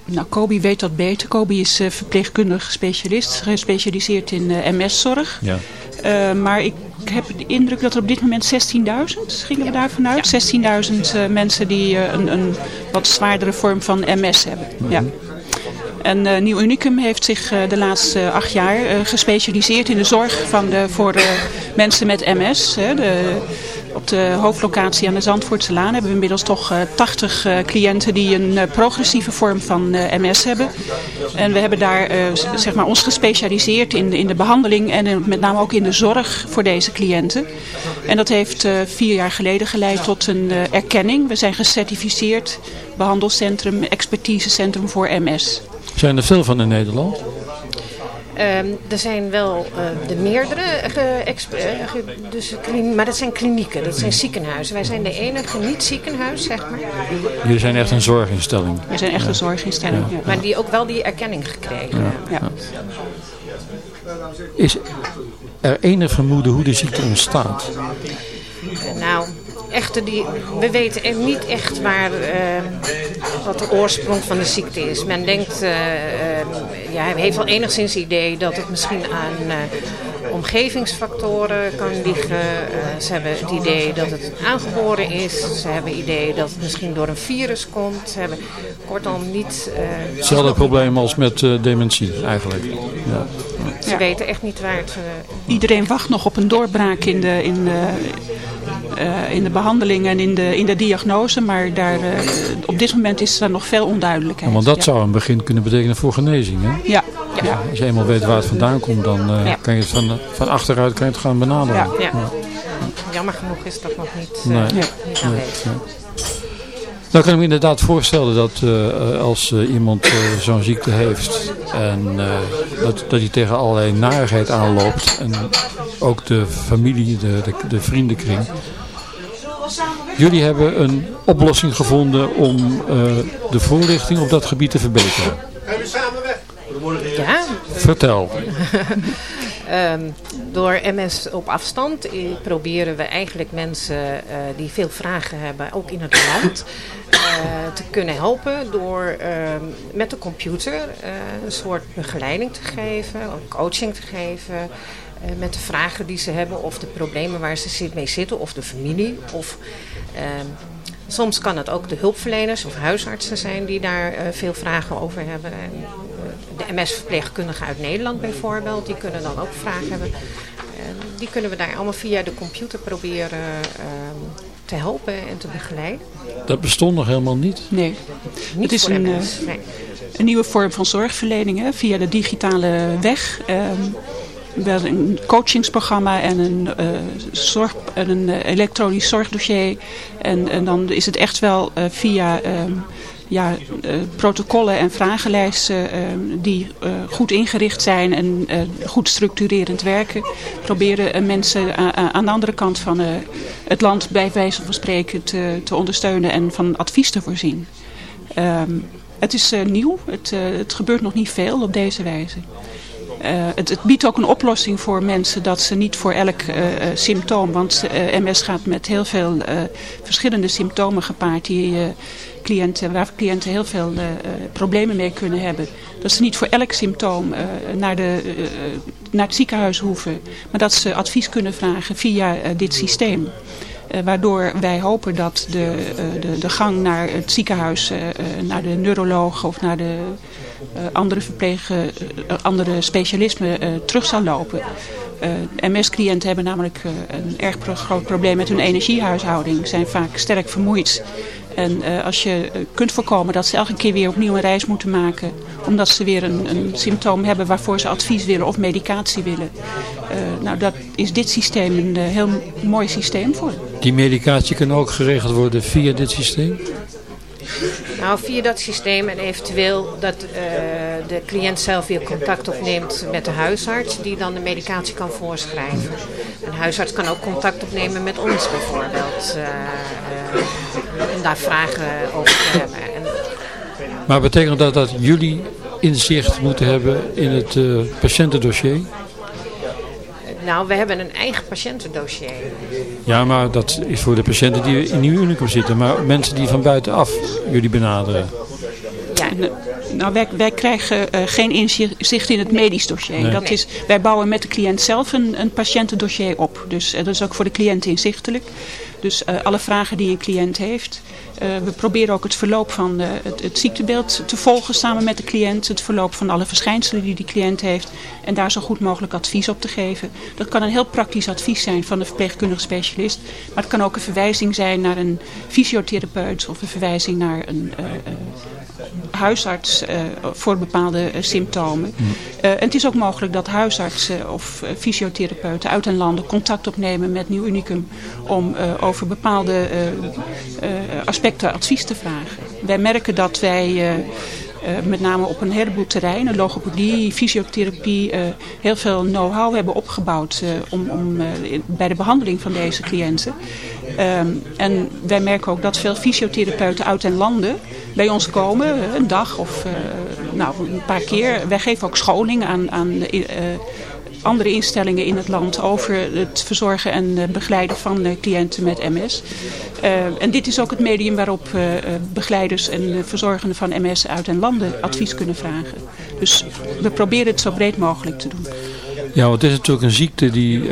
Nou, Kobi weet dat beter. Kobi is uh, verpleegkundig specialist, gespecialiseerd in MS-zorg. Ja. Maar ik heb de indruk dat er op dit moment 16.000, gingen we daarvan uit? 16.000 uh, mensen die uh, een, een, wat zwaardere vorm van MS hebben. Mhm. Ja. En uh, Nieuw Unicum heeft zich uh, de laatste acht jaar uh, gespecialiseerd in de zorg van de, voor mensen met MS. Hè, de, Op de hoofdlocatie aan de Zandvoortse hebben we inmiddels toch 80 cliënten die een progressieve vorm van MS hebben. En we hebben daar zeg maar ons gespecialiseerd in, in de behandeling en met name ook in de zorg voor deze cliënten. En dat heeft vier jaar geleden geleid tot een erkenning. We zijn gecertificeerd behandelcentrum, expertisecentrum voor MS. Zijn er veel van in Nederland? Um, er zijn wel uh, de meerdere, uh, dus, maar dat zijn klinieken, dat zijn ziekenhuizen. Wij zijn de enige niet-ziekenhuis, zeg maar. Jullie zijn echt een zorginstelling. We zijn echt een zorginstelling, ja. Maar die ook wel die erkenning gekregen. Ja. Is er enig vermoeden hoe de ziekte ontstaat? Nou, echte die, we weten niet echt waar, uh, wat de oorsprong van de ziekte is. Men denkt, uh, ja, hij heeft wel enigszins idee dat het misschien aan omgevingsfactoren kan liggen. ze hebben het idee dat het aangeboren is. Ze hebben het idee dat het misschien door een virus komt. Ze hebben kortom niet... Hetzelfde probleem als met dementie eigenlijk. Ja. Ze weten echt niet waar het... Iedereen wacht nog op een doorbraak in de, in, uh, in de behandeling en in de, in de diagnose. Maar daar, uh, op dit moment is er nog veel onduidelijkheid. Ja, want dat zou een begin kunnen betekenen voor genezing. Hè? Ja. ja. Als je eenmaal weet waar het vandaan komt, dan uh, kan je het van, van achteruit kan je het gaan benaderen. Ja. Jammer genoeg is dat nog niet, nee. niet aanwezig. Nou kan ik me inderdaad voorstellen dat uh, als uh, iemand uh, zo'n ziekte heeft en dat, dat hij tegen allerlei narigheid aanloopt en ook de familie, de, de, de vriendenkring. Jullie hebben een oplossing gevonden om de voorlichting op dat gebied te verbeteren. Ja. Vertel. Um, door MS op afstand eh, proberen we eigenlijk mensen uh, die veel vragen hebben, ook in het land, uh, te kunnen helpen door uh, met de computer een soort begeleiding te geven, coaching te geven. met de vragen die ze hebben of de problemen waar ze mee zitten of de familie of ehm, Soms kan het ook de hulpverleners of huisartsen zijn die daar veel vragen over hebben. En, de MS-verpleegkundigen uit Nederland bijvoorbeeld, die kunnen dan ook vragen hebben. die kunnen we daar allemaal via de computer proberen uh, te helpen en te begeleiden. Dat bestond nog helemaal niet? Nee. Niet het is een, MS, nee. een nieuwe vorm van zorgverlening hè, via de digitale weg. Ehm, wel een coachingsprogramma en een, uh, zorg, een uh, elektronisch zorgdossier. En, en dan is het echt wel uh, via um, ja, protocollen en vragenlijsten ehm, die goed ingericht zijn en goed structurerend werken. Proberen mensen aan de andere kant van het land bij wijze van spreken te, te ondersteunen en van advies te voorzien. Um, het is nieuw, het, het gebeurt nog niet veel op deze wijze. Het, het, biedt ook een oplossing voor mensen dat ze niet voor elk symptoom, want MS gaat met heel veel verschillende symptomen gepaard die cliënten, waar cliënten heel veel problemen mee kunnen hebben. Dat ze niet voor elk symptoom naar, de, naar het ziekenhuis hoeven, maar dat ze advies kunnen vragen via dit systeem. Waardoor wij hopen dat de, de, de gang naar het ziekenhuis, naar de neuroloog of naar de andere verplegen, andere specialismen terug zal lopen. MS-cliënten hebben namelijk een erg groot probleem met hun energiehuishouding. Zijn vaak sterk vermoeid. En uh, als je kunt voorkomen dat ze elke keer weer opnieuw een reis moeten maken. Omdat ze weer een, een symptoom hebben waarvoor ze advies willen of medicatie willen. Uh, nou, dat is dit systeem een uh, heel mooi systeem voor. Die medicatie kan ook geregeld worden via dit systeem? Nou, via dat systeem en eventueel dat uh, de cliënt zelf weer contact opneemt met de huisarts die dan de medicatie kan voorschrijven. Een huisarts kan ook contact opnemen met ons bijvoorbeeld uh, uh, om daar vragen over te hebben. En, maar betekent dat dat jullie inzicht moeten hebben in het patiëntendossier? Nou, we hebben een eigen patiëntendossier. Ja, maar dat is voor de patiënten die in Nieuw Unicum zitten. Maar mensen die van buitenaf jullie benaderen. Ja, nou, wij, wij krijgen uh, geen inzicht in het medisch dossier. Nee. Dat is, wij bouwen met de cliënt zelf een, een patiëntendossier op. Dus uh, dat is ook voor de cliënt inzichtelijk. Dus alle vragen die een cliënt heeft. We proberen ook het verloop van het, het, ziektebeeld te volgen samen met de cliënt. Het verloop van alle verschijnselen die die cliënt heeft. En daar zo goed mogelijk advies op te geven. Dat kan een heel praktisch advies zijn van de verpleegkundige specialist. Maar het kan ook een verwijzing zijn naar een fysiotherapeut of een verwijzing naar een huisarts uh, voor bepaalde symptomen. Mm. Uh, en het is ook mogelijk dat huisartsen of fysiotherapeuten uit een landen contact opnemen met Nieuw Unicum om over bepaalde aspecten advies te vragen. Wij merken dat wij met name op een heleboel terreinen, logopedie, fysiotherapie, uh, heel veel know-how hebben opgebouwd om, om bij de behandeling van deze cliënten. Um, en wij merken ook dat veel fysiotherapeuten uit en landen bij ons komen, een dag of nou, een paar keer. Wij geven ook scholing aan, aan andere instellingen in het land over het verzorgen en begeleiden van cliënten met MS. Uh, en dit is ook het medium waarop begeleiders en verzorgenden van MS uit en landen advies kunnen vragen. Dus we proberen het zo breed mogelijk te doen. Ja, want het is natuurlijk een ziekte die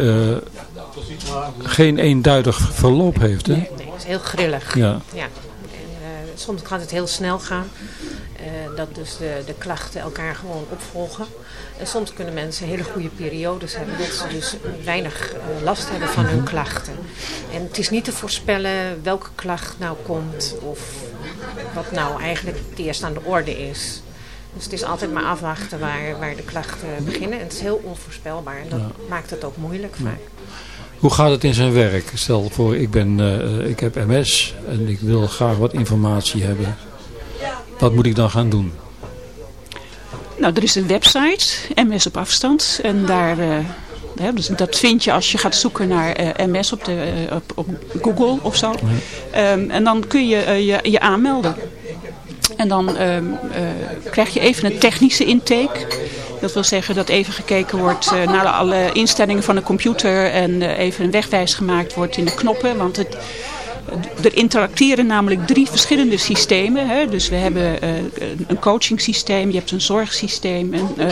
geen eenduidig verloop heeft. Hè? Nee, nee, het is heel grillig. Ja. ja soms kan het heel snel gaan. Uh, dat dus de, de klachten elkaar gewoon opvolgen. En soms kunnen mensen hele goede periodes hebben. Dat ze dus weinig uh, last hebben van hun klachten. En het is niet te voorspellen welke klacht nou komt. Of wat nou eigenlijk het eerst aan de orde is. Dus het is altijd maar afwachten waar, waar de klachten beginnen. En het is heel onvoorspelbaar. En dat maakt het ook moeilijk vaak. Hoe gaat het in zijn werk? Stel voor, ik, ben, uh, ik heb MS en ik wil graag wat informatie hebben. Wat moet ik dan gaan doen? Nou, er is een website, MS op afstand. En daar, uh, dus dat vind je als je gaat zoeken naar uh, MS op, de, op, op, Google of zo. Um, en dan kun je je, je aanmelden. En dan um, krijg je even een technische intake. Dat wil zeggen dat even gekeken wordt uh, naar alle instellingen van de computer en uh, even een wegwijs gemaakt wordt in de knoppen. Want het, er interacteren namelijk drie verschillende systemen. Hè. Dus we hebben uh, een coaching systeem, je hebt een zorgsysteem, een uh,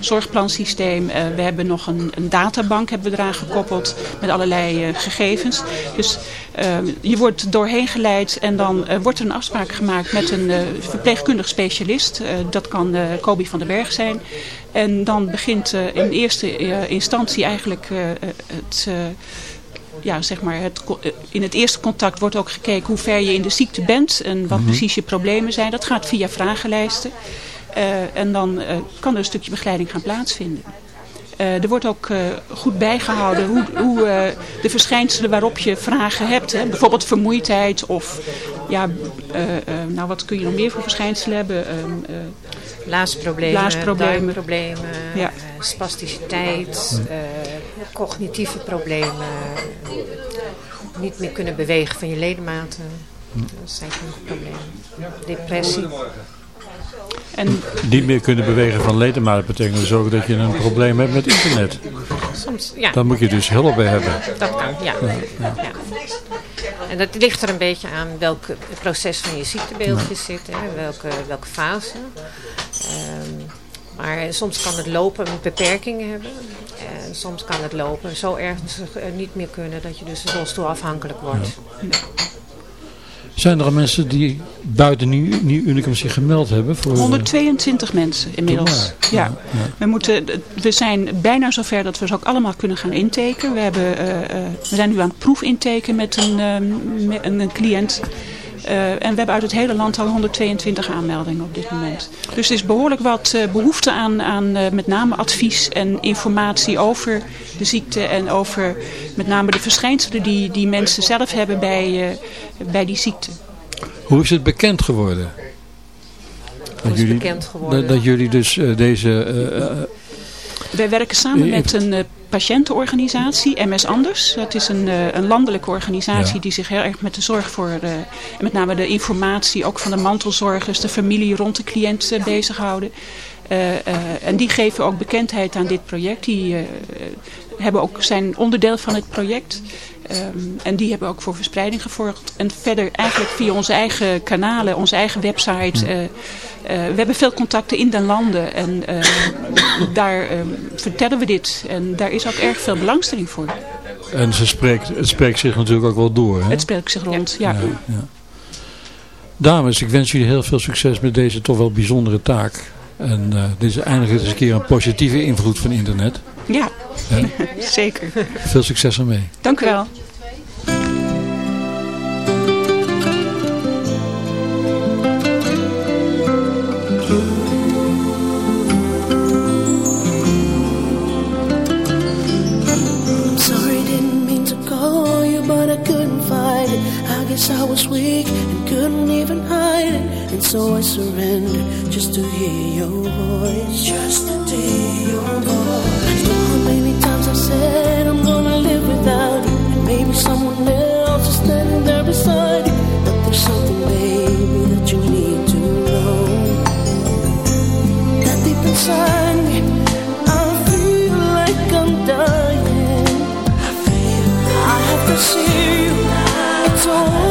zorgplansysteem. Uh, we hebben nog een, een, databank hebben we eraan gekoppeld met allerlei gegevens. Dus je wordt doorheen geleid en dan wordt er een afspraak gemaakt met een verpleegkundig specialist. dat kan Kobi van den Berg zijn. En dan begint in eerste instantie eigenlijk het ja, zeg maar het, eh, in het eerste contact wordt ook gekeken hoe ver je in de ziekte bent en wat mhm. precies je problemen zijn. Dat gaat via vragenlijsten. Uh, en dan uh, kan er een stukje begeleiding gaan plaatsvinden. Uh, er wordt ook goed bijgehouden hoe, hoe de verschijnselen waarop je vragen hebt. Hè? Bijvoorbeeld vermoeidheid of ja, nou wat kun je nog meer voor verschijnselen hebben? Ehm, Blaasproblemen, Blaasproblemen. darmproblemen, ja. uh, spasticiteit, uh, cognitieve problemen, niet meer kunnen bewegen van je ledematen. Dat zijn problemen. Depressie. En niet meer kunnen bewegen van ledematen betekent dus ook dat je een probleem hebt met internet. Soms, ja. Dan moet je dus hulp bij hebben. Dat kan, ja. ja. ja. En dat ligt er een beetje aan welk proces van je ziektebeeldje zit, hè, welke, welke fase. Um, maar soms kan het lopen beperkingen hebben. En soms kan het lopen zo ernstig uh, niet meer kunnen dat je dus rolstoel afhankelijk wordt. Ja. Zijn er mensen die buiten Nieuw, Nieuw Unicum zich gemeld hebben? Voor 122 mensen inmiddels. Ja. Ja. We, moeten, we zijn bijna zover dat we ze ook allemaal kunnen gaan intekenen. We, hebben, uh, uh, we zijn nu aan het proefintaken met een, uh, met een cliënt. Uh, en we hebben uit het hele land al 122 aanmeldingen op dit moment. Dus er is behoorlijk wat uh, behoefte aan, aan uh, met name advies en informatie over de ziekte. En over met name de verschijnselen die, die mensen zelf hebben bij, bij die ziekte. Hoe is het bekend geworden? Dat, jullie, bekend geworden? Dat, jullie dus deze... Wij werken samen met een patiëntenorganisatie, MS Anders. Dat is een, uh, een landelijke organisatie die zich heel erg met de zorg voor, uh, met name de informatie ook van de mantelzorgers, de familie rond de cliënt uh, bezighouden. en die geven ook bekendheid aan dit project. Die hebben ook, zijn onderdeel van het project. Um, en die hebben ook voor verspreiding gevolgd. En verder eigenlijk via onze eigen kanalen, onze eigen website. Uh, uh, we hebben veel contacten in de landen. En uh, daar vertellen we dit. En daar is ook erg veel belangstelling voor. En ze spreekt, het spreekt zich natuurlijk ook wel door. Hè? Het spreekt zich rond, ja. ja. Dames, ik wens jullie heel veel succes met deze toch wel bijzondere taak. En uh, dit is eindelijk eens een keer een positieve invloed van internet. Ja, zeker. Veel succes ermee. Dank u wel. guess I was weak and couldn't even hide it. And so I surrendered just to hear your voice. Just to hear your voice. Said I'm gonna live without you. And maybe someone else is standing there beside you. But there's something, baby, that you need to know. That deep inside me, I feel like I'm dying. I feel I have to see you. It's all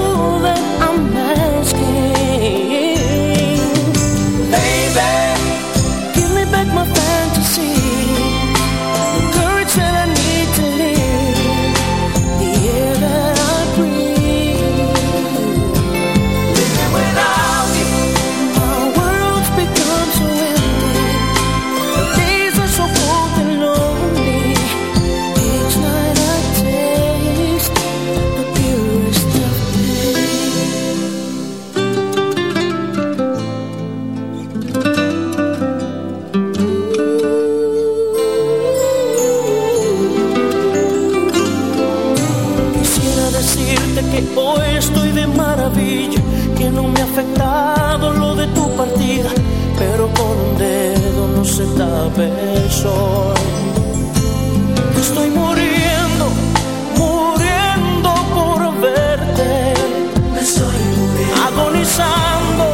de maravilla, que no me ha afectado lo de tu partida, pero con un dedo no se tapa el sol. Estoy muriendo, muriendo por verte. Me estoy muriendo. Agonizando,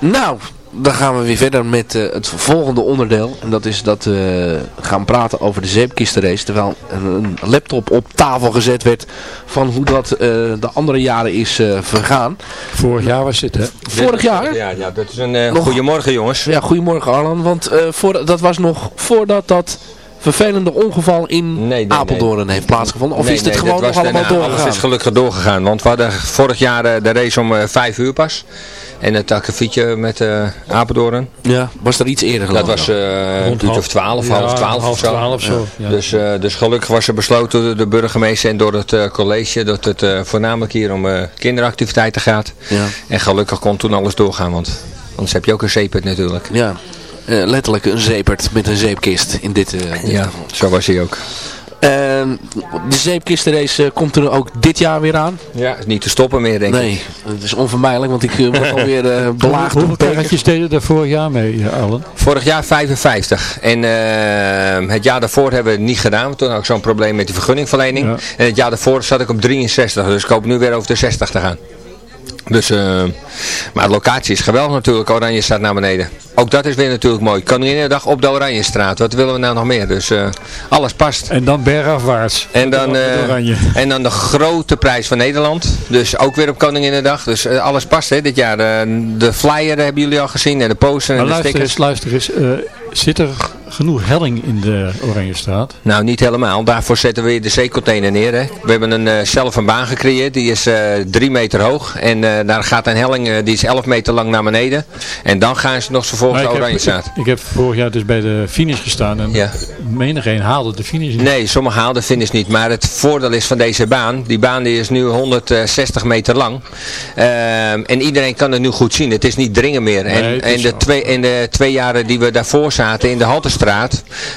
Nou, dan gaan we weer verder met eh, het volgende onderdeel. En dat is dat we gaan praten over de zeepkistenrace. Terwijl een, een laptop op tafel gezet werd van hoe dat eh, de andere jaren is eh, vergaan. Vorig jaar was dit, hè? Vorig jaar? Ja, ja dat is een uh, Nog- goedemorgen jongens. Ja, goedemorgen Arlan. Want eh, voor, dat was nog voordat dat vervelende ongeval in Apeldoorn heeft plaatsgevonden. Of Nee, is dit nee, gewoon dat nog was allemaal doorgegaan? Alles is gelukkig doorgegaan. Want we hadden vorig jaar eh, de race om eh, vijf uur pas. En het akkefietje met eh Apeldoorn. Ja, was er iets eerder Dat geloof was ik? eh, een Rond uurtje half- of twaalf, ja, half twaalf half of zo. twaalf zo, ja. Dus, eh, dus gelukkig was er besloten door de burgemeester en door het eh, college dat het eh, voornamelijk hier om eh, kinderactiviteiten gaat. Ja. En gelukkig kon toen alles doorgaan, want anders heb je ook een zeepert natuurlijk. Ja, eh, letterlijk een zeepert met een zeepkist in dit, eh, dit Ja, zo was hij ook. En de zeepkistenrace eh, komt er ook dit jaar weer aan. Ja, is niet te stoppen meer denk nee, ik. het is onvermijdelijk, want ik word alweer eh belaagd Hoeveel karretjes deden er vorig jaar mee, Alan? Vorig jaar 55. En eh, het jaar daarvoor hebben we het niet gedaan. want Toen had ik zo'n probleem met die vergunningverlening. Ja. En het jaar daarvoor zat ik op 63. Dus ik hoop nu weer over de 60 te gaan. Dus, uh, maar de locatie is geweldig natuurlijk, Oranje staat naar beneden. Ook dat is weer natuurlijk mooi. Koninginnedag op de Oranjestraat. Wat willen we nou nog meer? Dus uh, alles past. En dan bergafwaarts. En dan, uh, en dan de grote prijs van Nederland. Dus ook weer op Koninginnedag. Dus alles past hè, dit jaar. de flyer hebben jullie al gezien en de poster en maar de stickers. Luister eens, luister eens. zit er genoeg helling in de Oranjestraat? Nou, niet helemaal. Daarvoor zetten we de zeecontainer neer. Hè. We hebben een, uh, zelf een baan gecreëerd. Die is uh, drie meter hoog. En uh, daar gaat een helling, die is 11 meter lang naar beneden. En dan gaan ze nog vervolgens de Oranjestraat. Ik, ik, heb vorig jaar dus bij de finish gestaan. En ja. menigeen haalde de finish niet. Nee, sommigen haalden de finish niet. Maar het voordeel is van deze baan. Die baan die is nu 160 meter lang. Ehm, en iedereen kan het nu goed zien. Het is niet dringen meer. Nee, en, en de, twee, in de twee jaren die we daarvoor zaten in de Haltestraat.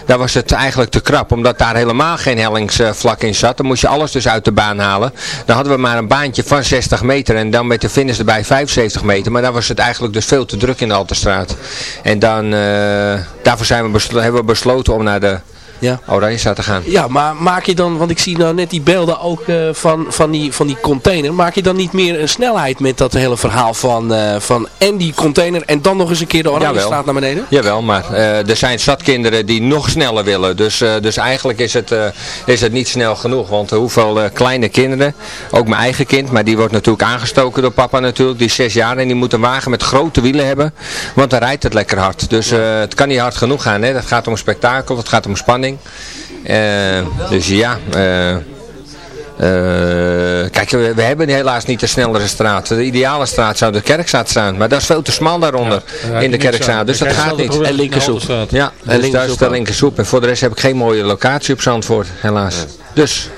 Daar was het eigenlijk te krap. Omdat daar helemaal geen hellingsvlak in zat. Dan moest je alles dus uit de baan halen. Dan hadden we maar een baantje van 60 meter. En dan met de finish erbij 75 meter. Maar daar was het eigenlijk dus veel te druk in de Haltestraat. En dan, uh, daarvoor zijn we hebben we besloten om naar de ja. Oranje staat te gaan. Ja, maar maak je dan, want ik zie nou net die beelden ook uh, van, van, die, van die container. Maak je dan niet meer een snelheid met dat hele verhaal van, uh, van en die container en dan nog eens een keer de Oranje straat naar beneden? Jawel, maar uh, er zijn stadkinderen die nog sneller willen. Dus, dus eigenlijk is het, is het niet snel genoeg. Want hoeveel kleine kinderen, ook mijn eigen kind, maar die wordt natuurlijk aangestoken door papa natuurlijk. Die is zes jaar en die moet een wagen met grote wielen hebben. Want dan rijdt het lekker hard. Dus het kan niet hard genoeg gaan. Hè? Het gaat om spektakel, het gaat om spanning. Uh, dus ja, uh, uh, kijk, we, we, hebben helaas niet de snellere straat. De ideale straat zou de Kerkstraat staan. Maar dat is veel te smal daaronder ja, in de Kerkstraat. Dus dat gaat niet. En linkersoep. Ja, en dus daar is de linkersoep. En voor de rest heb ik geen mooie locatie op Zandvoort, helaas. Ja. Dus,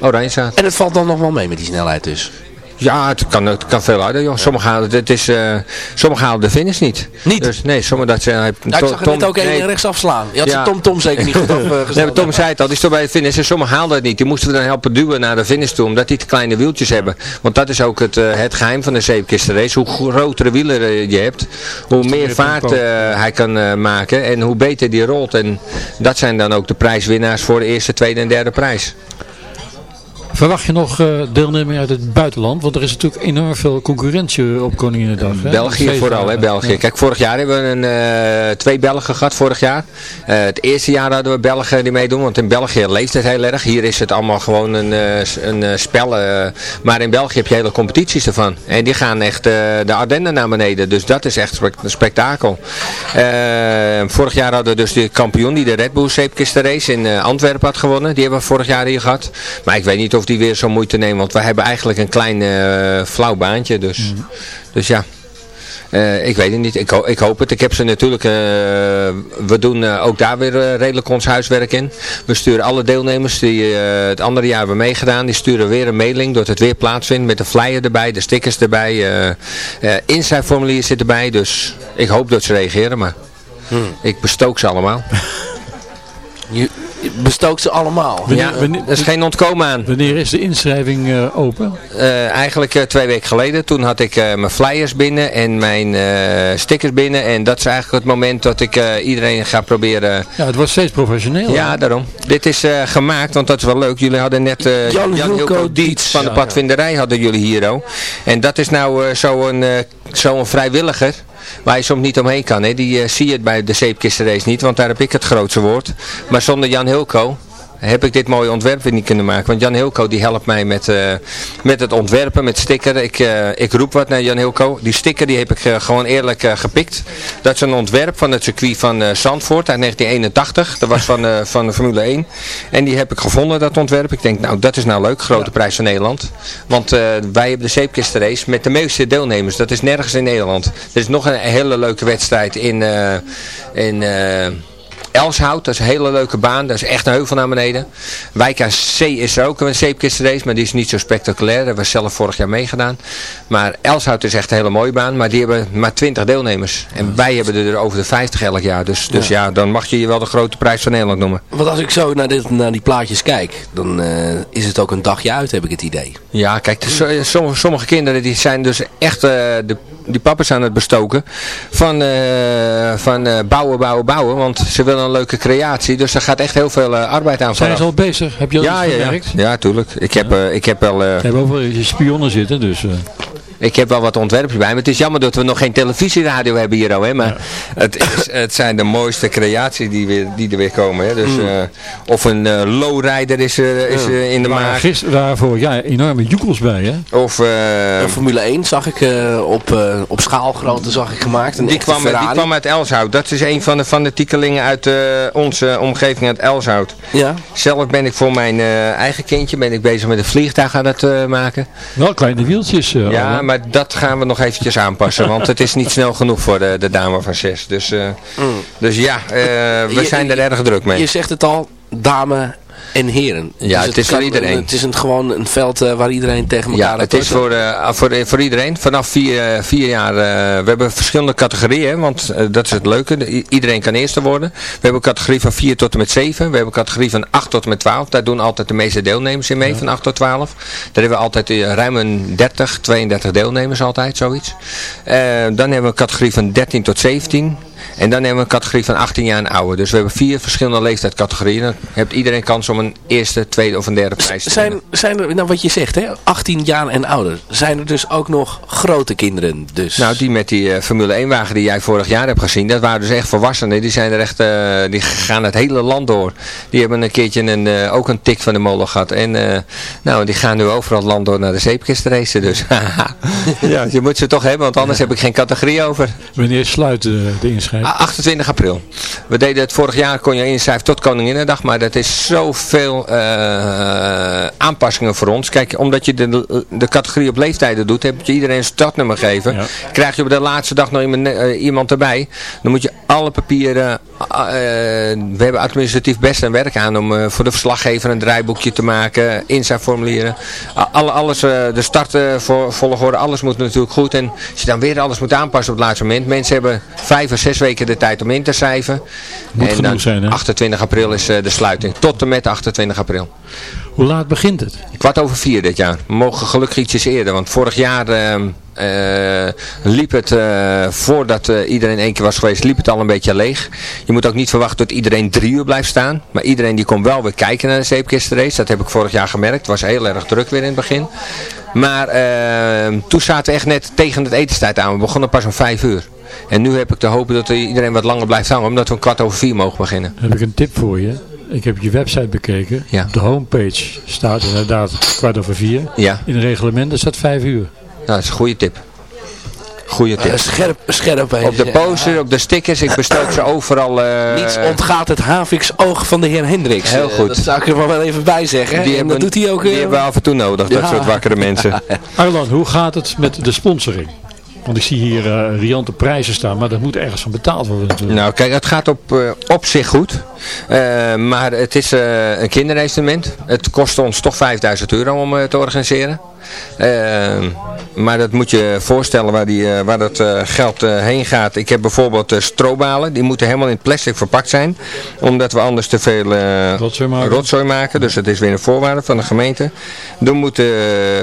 Oranjestraat. En het valt dan nog wel mee met die snelheid dus? Ja, het kan, het kan veel harder, joh. Sommigen halen, het is, uh, sommigen halen de finish niet. Niet? Dus nee, sommigen dat zijn... Ja, ik zag Tom, net ook één nee, rechts afslaan. Je had ja. Tom Tom zeker niet goed afgezet. nee, Tom zei het al, die stond bij de finish en sommigen haalden het niet. Die moesten we dan helpen duwen naar de finish toe, omdat die te kleine wieltjes hebben. Want dat is ook het, uh, het geheim van de zeepkistenrace. Hoe grotere wielen uh, je hebt, hoe meer vaart hij kan maken en hoe beter die rolt. En dat zijn dan ook de prijswinnaars voor de eerste, tweede en derde prijs. Verwacht je nog uh, deelneming uit het buitenland? Want er is natuurlijk enorm veel concurrentie op Koninginnedag. Hè? België vooral, hè, België. Ja. Kijk, vorig jaar hebben we een, uh, twee Belgen gehad, vorig jaar. Uh, het eerste jaar hadden we Belgen die meedoen, want in België leeft het heel erg. Hier is het allemaal gewoon een, een spel. maar in België heb je hele competities ervan. En die gaan echt de Ardennen naar beneden. Dus dat is echt een spektakel. vorig jaar hadden we dus de kampioen die de Red Bull zeepkistenrace in Antwerpen had gewonnen. Die hebben we vorig jaar hier gehad. Maar ik weet niet of die weer zo moeite nemen. Want we hebben eigenlijk een klein uh, flauw baantje. Dus, mm. dus ja. Uh, ik weet het niet. Ik, ho ik, hoop het. Ik heb ze natuurlijk... Uh, we doen ook daar weer redelijk ons huiswerk in. We sturen alle deelnemers die het andere jaar hebben meegedaan. Die sturen weer een mailing dat het weer plaatsvindt. Met de flyer erbij, de stickers erbij. Inschrijfformulier zit erbij. Dus ik hoop dat ze reageren. Maar hmm. ik bestook ze allemaal. Je, bestookt ze allemaal. ja, wanneer, er is geen ontkomen aan. Wanneer is de inschrijving uh, open? Uh, eigenlijk uh, twee weken geleden. Toen had ik mijn flyers binnen en mijn stickers binnen. En dat is eigenlijk het moment dat ik iedereen ga proberen... Ja, het wordt steeds professioneel. Ja, hè? daarom. Dit is gemaakt, want dat is wel leuk. Jullie hadden net Jan, Jan Hilco Dietz van de padvinderij hadden jullie hier ook. En dat is nou zo'n zo vrijwilliger waar je soms niet omheen kan. Hè. Die uh, zie je het bij de zeepkistenrace niet, want daar heb ik het grootste woord. Maar zonder Jan Hilco heb ik dit mooie ontwerp weer niet kunnen maken. Want Jan Hilco die helpt mij met, uh, met het ontwerpen, met sticker. Ik, uh, ik roep wat naar Jan Hilco. Die sticker die heb ik uh, gewoon eerlijk gepikt. Dat is een ontwerp van het circuit van Zandvoort uit 1981. Dat was van, van de Formule 1. En die heb ik gevonden, dat ontwerp. Ik denk, nou dat is nou leuk. Grote ja. prijs van Nederland. Want wij hebben de zeepkistenrace met de meeste deelnemers. Dat is nergens in Nederland. Er is nog een hele leuke wedstrijd in... in Elshout, dat is een hele leuke baan. Dat is echt een heuvel naar beneden. Wijk aan C is er ook een zeepkistenrace, maar die is niet zo spectaculair. Daar hebben we zelf vorig jaar meegedaan. Maar Elshout is echt een hele mooie baan, maar die hebben maar 20 deelnemers. En wij hebben er over de 50 elk jaar. Dus, dus ja. ja. dan mag je je wel de grote prijs van Nederland noemen. Want als ik zo naar, dit, naar die plaatjes kijk, dan uh, is het ook een dagje uit, heb ik het idee. Ja, kijk, dus, sommige, sommige kinderen die zijn dus echt, uh, de, die papa's aan het bestoken van, uh, van bouwen, bouwen, bouwen. Want ze willen een leuke creatie. Dus er gaat echt heel veel uh, arbeid aan Zijn ze al bezig? Heb je al ja, ja, ja, ja, tuurlijk. Ik heb, uh, ik heb wel... Uh... Ik heb overal je spionnen zitten, dus... Ik heb wel wat ontwerpjes bij, maar het is jammer dat we nog geen televisieradio hebben hier, hè. Maar het, is, het zijn de mooiste creaties die, weer, die er weer komen, hè. Dus, Mm. eh, of een eh, lowrider is, er is er in de maag. Gisteren waren vorig jaar enorme joekels bij, hè? Of, eh, Formule 1 zag ik eh, op, eh, op schaalgrootte zag ik gemaakt. Een Die kwam, die kwam uit Elshout. Dat is een van de fanatiekelingen uit eh, onze omgeving uit Elshout. Ja. Zelf ben ik voor mijn eh, eigen kindje ben ik bezig met een vliegtuig aan het eh, maken. Wel kleine wieltjes. ja, allemaal. Maar dat gaan we nog eventjes aanpassen. want het is niet snel genoeg voor de, de dame van zes. Dus, eh, dus ja, eh, we Je- zijn er erg druk mee. Je zegt het al, dame en heren. Ja, het is voor iedereen. Het is een, gewoon een veld eh, waar iedereen tegen elkaar Ja, het is voor, eh, voor, voor iedereen. Vanaf vier, eh, vier jaar, eh, we hebben verschillende categorieën, want eh, dat is het leuke. I- iedereen kan eerste worden. We hebben een categorie van 4 tot en met 7. We hebben een categorie van 8 tot en met 12. Daar doen altijd de meeste deelnemers in mee, van 8 tot 12. Daar hebben we altijd eh, ruim een 30, 32 deelnemers altijd, zoiets. Eh, dan hebben we een categorie van 13 tot 17. En dan hebben we een categorie van 18 jaar en ouder. Dus we hebben vier verschillende leeftijdscategorieën. Dan heeft iedereen kans om een eerste, tweede of een derde prijs te winnen. Zijn, zijn er, nou wat je zegt, hè, 18 jaar en ouder, zijn er dus ook nog grote kinderen? Dus. Nou, die met die eh, Formule 1 wagen die jij vorig jaar hebt gezien, dat waren dus echt volwassenen. Die zijn er echt, eh, die gaan het hele land door. Die hebben een keertje een, eh, ook een tik van de molen gehad. En eh, nou, die gaan nu overal het land door naar de zeepkist racen. Dus ja, je moet ze toch hebben, want anders heb ik geen categorie over. Wanneer sluit de inschrijving? Ah, 28 april. We deden het vorig jaar, kon je inschrijven tot Koninginnedag, maar dat is zoveel eh aanpassingen voor ons. Kijk, omdat je de, de categorie op leeftijden doet, heb je iedereen een startnummer gegeven. Krijg je op de laatste dag nog iemand, eh, iemand erbij, dan moet je alle papieren, ah, eh, we hebben administratief best een werk aan om eh, voor de verslaggever een draaiboekje te maken, inschrijfformulieren. Ah, alle, alles, eh, de startvolgorde, alles moet natuurlijk goed. En als je dan weer alles moet aanpassen op het laatste moment, mensen hebben vijf of zes weken de tijd om in te schrijven. Moet en genoeg dan zijn, hè? 28 april is de sluiting. Tot en met 28 april. Hoe laat begint het? Kwart over vier dit jaar. We mogen gelukkig ietsjes eerder. Want vorig jaar ehm, eh, liep het, eh, voordat eh, iedereen één keer was geweest, liep het al een beetje leeg. Je moet ook niet verwachten dat iedereen drie uur blijft staan. Maar iedereen die komt wel weer kijken naar de zeepkistenrace. Dat heb ik vorig jaar gemerkt. Het was heel erg druk weer in het begin. Maar ehm, toen zaten we echt net tegen het etenstijd aan. We begonnen pas om vijf uur. En nu heb ik de hoop dat iedereen wat langer blijft hangen. Omdat we een kwart over vier mogen beginnen. heb ik een tip voor je. Ik heb je website bekeken. Ja. Op de homepage staat inderdaad kwart over vier. Ja. In het reglement staat vijf uur. Nou, dat is een goede tip. Goede tip. Eh, scherp, scherp. hè. Op de poster, op de stickers, ik bestook ze overal. eh, Niets ontgaat het Haviks oog van de heer Hendricks. Heel Eh, goed. dat zou ik er wel even bij zeggen. Die en hebben, dat doet hij ook. die eh, hebben we af en toe nodig, dat soort wakkere mensen. Arlan, hoe gaat het met de sponsoring? Want ik zie hier eh riante prijzen staan, maar dat moet ergens van betaald worden natuurlijk. Nou kijk, het gaat op, eh, op zich goed. Eh, maar het is een kinderevenement. Het kost ons toch 5000 euro om te organiseren. Eh, maar dat moet je voorstellen waar, die, eh, waar dat eh, geld eh, heen gaat. Ik heb bijvoorbeeld strobalen. Die moeten helemaal in plastic verpakt zijn. Omdat we anders te veel eh, Rotzooi maken. rotzooi maken. Dus dat is weer een voorwaarde van de gemeente. Er moeten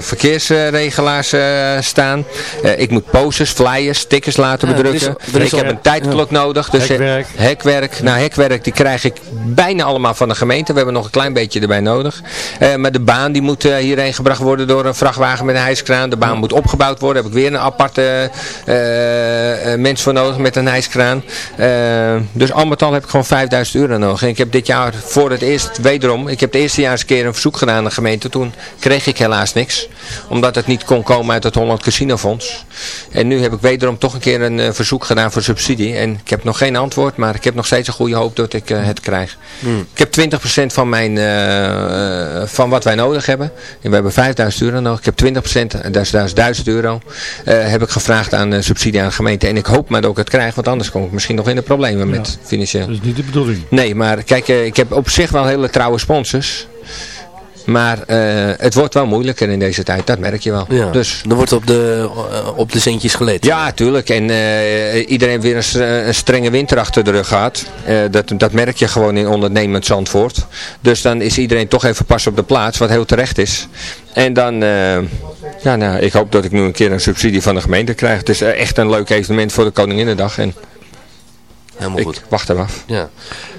verkeersregelaars eh, staan. Eh, ik moet posters, flyers, stickers laten Ja, is- bedrukken. is ik al- heb een tijdklok nodig. Dus eh, Hekwerk. Hekwerk. Nou, hekwerk die krijg ik bijna allemaal van de gemeente. We hebben nog een klein beetje erbij nodig. Eh, maar de baan die moet hierheen gebracht worden door een vrachtwagen met een hijskraan. De baan moet opgebouwd worden. Heb ik weer een aparte eh, eh, mens voor nodig met een hijskraan. Eh, dus al met al heb ik gewoon 5000 euro nodig. En ik heb dit jaar voor het eerst, wederom, ik heb de eerste jaar eens een keer een verzoek gedaan aan de gemeente. Toen kreeg ik helaas niks. Omdat het niet kon komen uit het Holland Casino Fonds. En nu heb ik wederom toch een keer een verzoek gedaan voor subsidie. En ik heb nog geen antwoord, maar ik heb nog steeds een goede hoop dat ik het krijg. Hmm. Ik heb 20% van, mijn, van wat wij nodig hebben. En we hebben 5000 euro nodig. Ik heb 20%, en dat is- dat is 1000 euro, eh, heb ik gevraagd aan eh, subsidie aan de gemeente. En ik hoop maar dat ik het krijg, want anders kom ik misschien nog in de problemen met financieel. Dat is niet de bedoeling. Nee, maar kijk, eh, ik heb op zich wel hele trouwe sponsors. Maar eh, het wordt wel moeilijker in deze tijd, dat merk je wel. Ja. Dus Er wordt op de, eh, op de centjes gelet. ja, tuurlijk. En eh, iedereen weer een, een strenge winter achter de rug gehad. Eh, dat, dat merk je gewoon in ondernemend Zandvoort. Dus dan is iedereen toch even pas op de plaats, wat heel terecht is. En dan, ja, nou, ik hoop dat ik nu een keer een subsidie van de gemeente krijg. Het is echt een leuk evenement voor de Koninginnedag. En Helemaal ik goed. wacht hem af. Ja.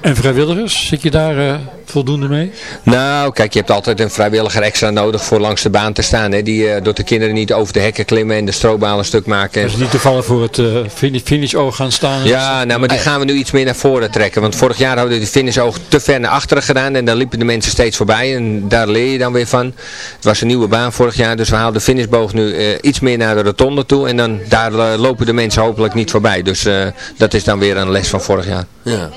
En vrijwilligers, zit je daar uh, voldoende mee? Nou, kijk, je hebt altijd een vrijwilliger extra nodig voor langs de baan te staan. Hè, die uh, door de kinderen niet over de hekken klimmen en de strobalen een stuk maken. Dus niet toevallig voor het uh, finish, finish-oog gaan staan? Ja, nou, maar die gaan we nu iets meer naar voren trekken. Want vorig jaar hadden we de finish-oog te ver naar achteren gedaan. En dan liepen de mensen steeds voorbij. En daar leer je dan weer van. Het was een nieuwe baan vorig jaar. Dus we halen de finishboog nu iets meer naar de rotonde toe. En dan daar lopen de mensen hopelijk niet voorbij. Dus dat is dan weer een les van vorig jaar. Ja,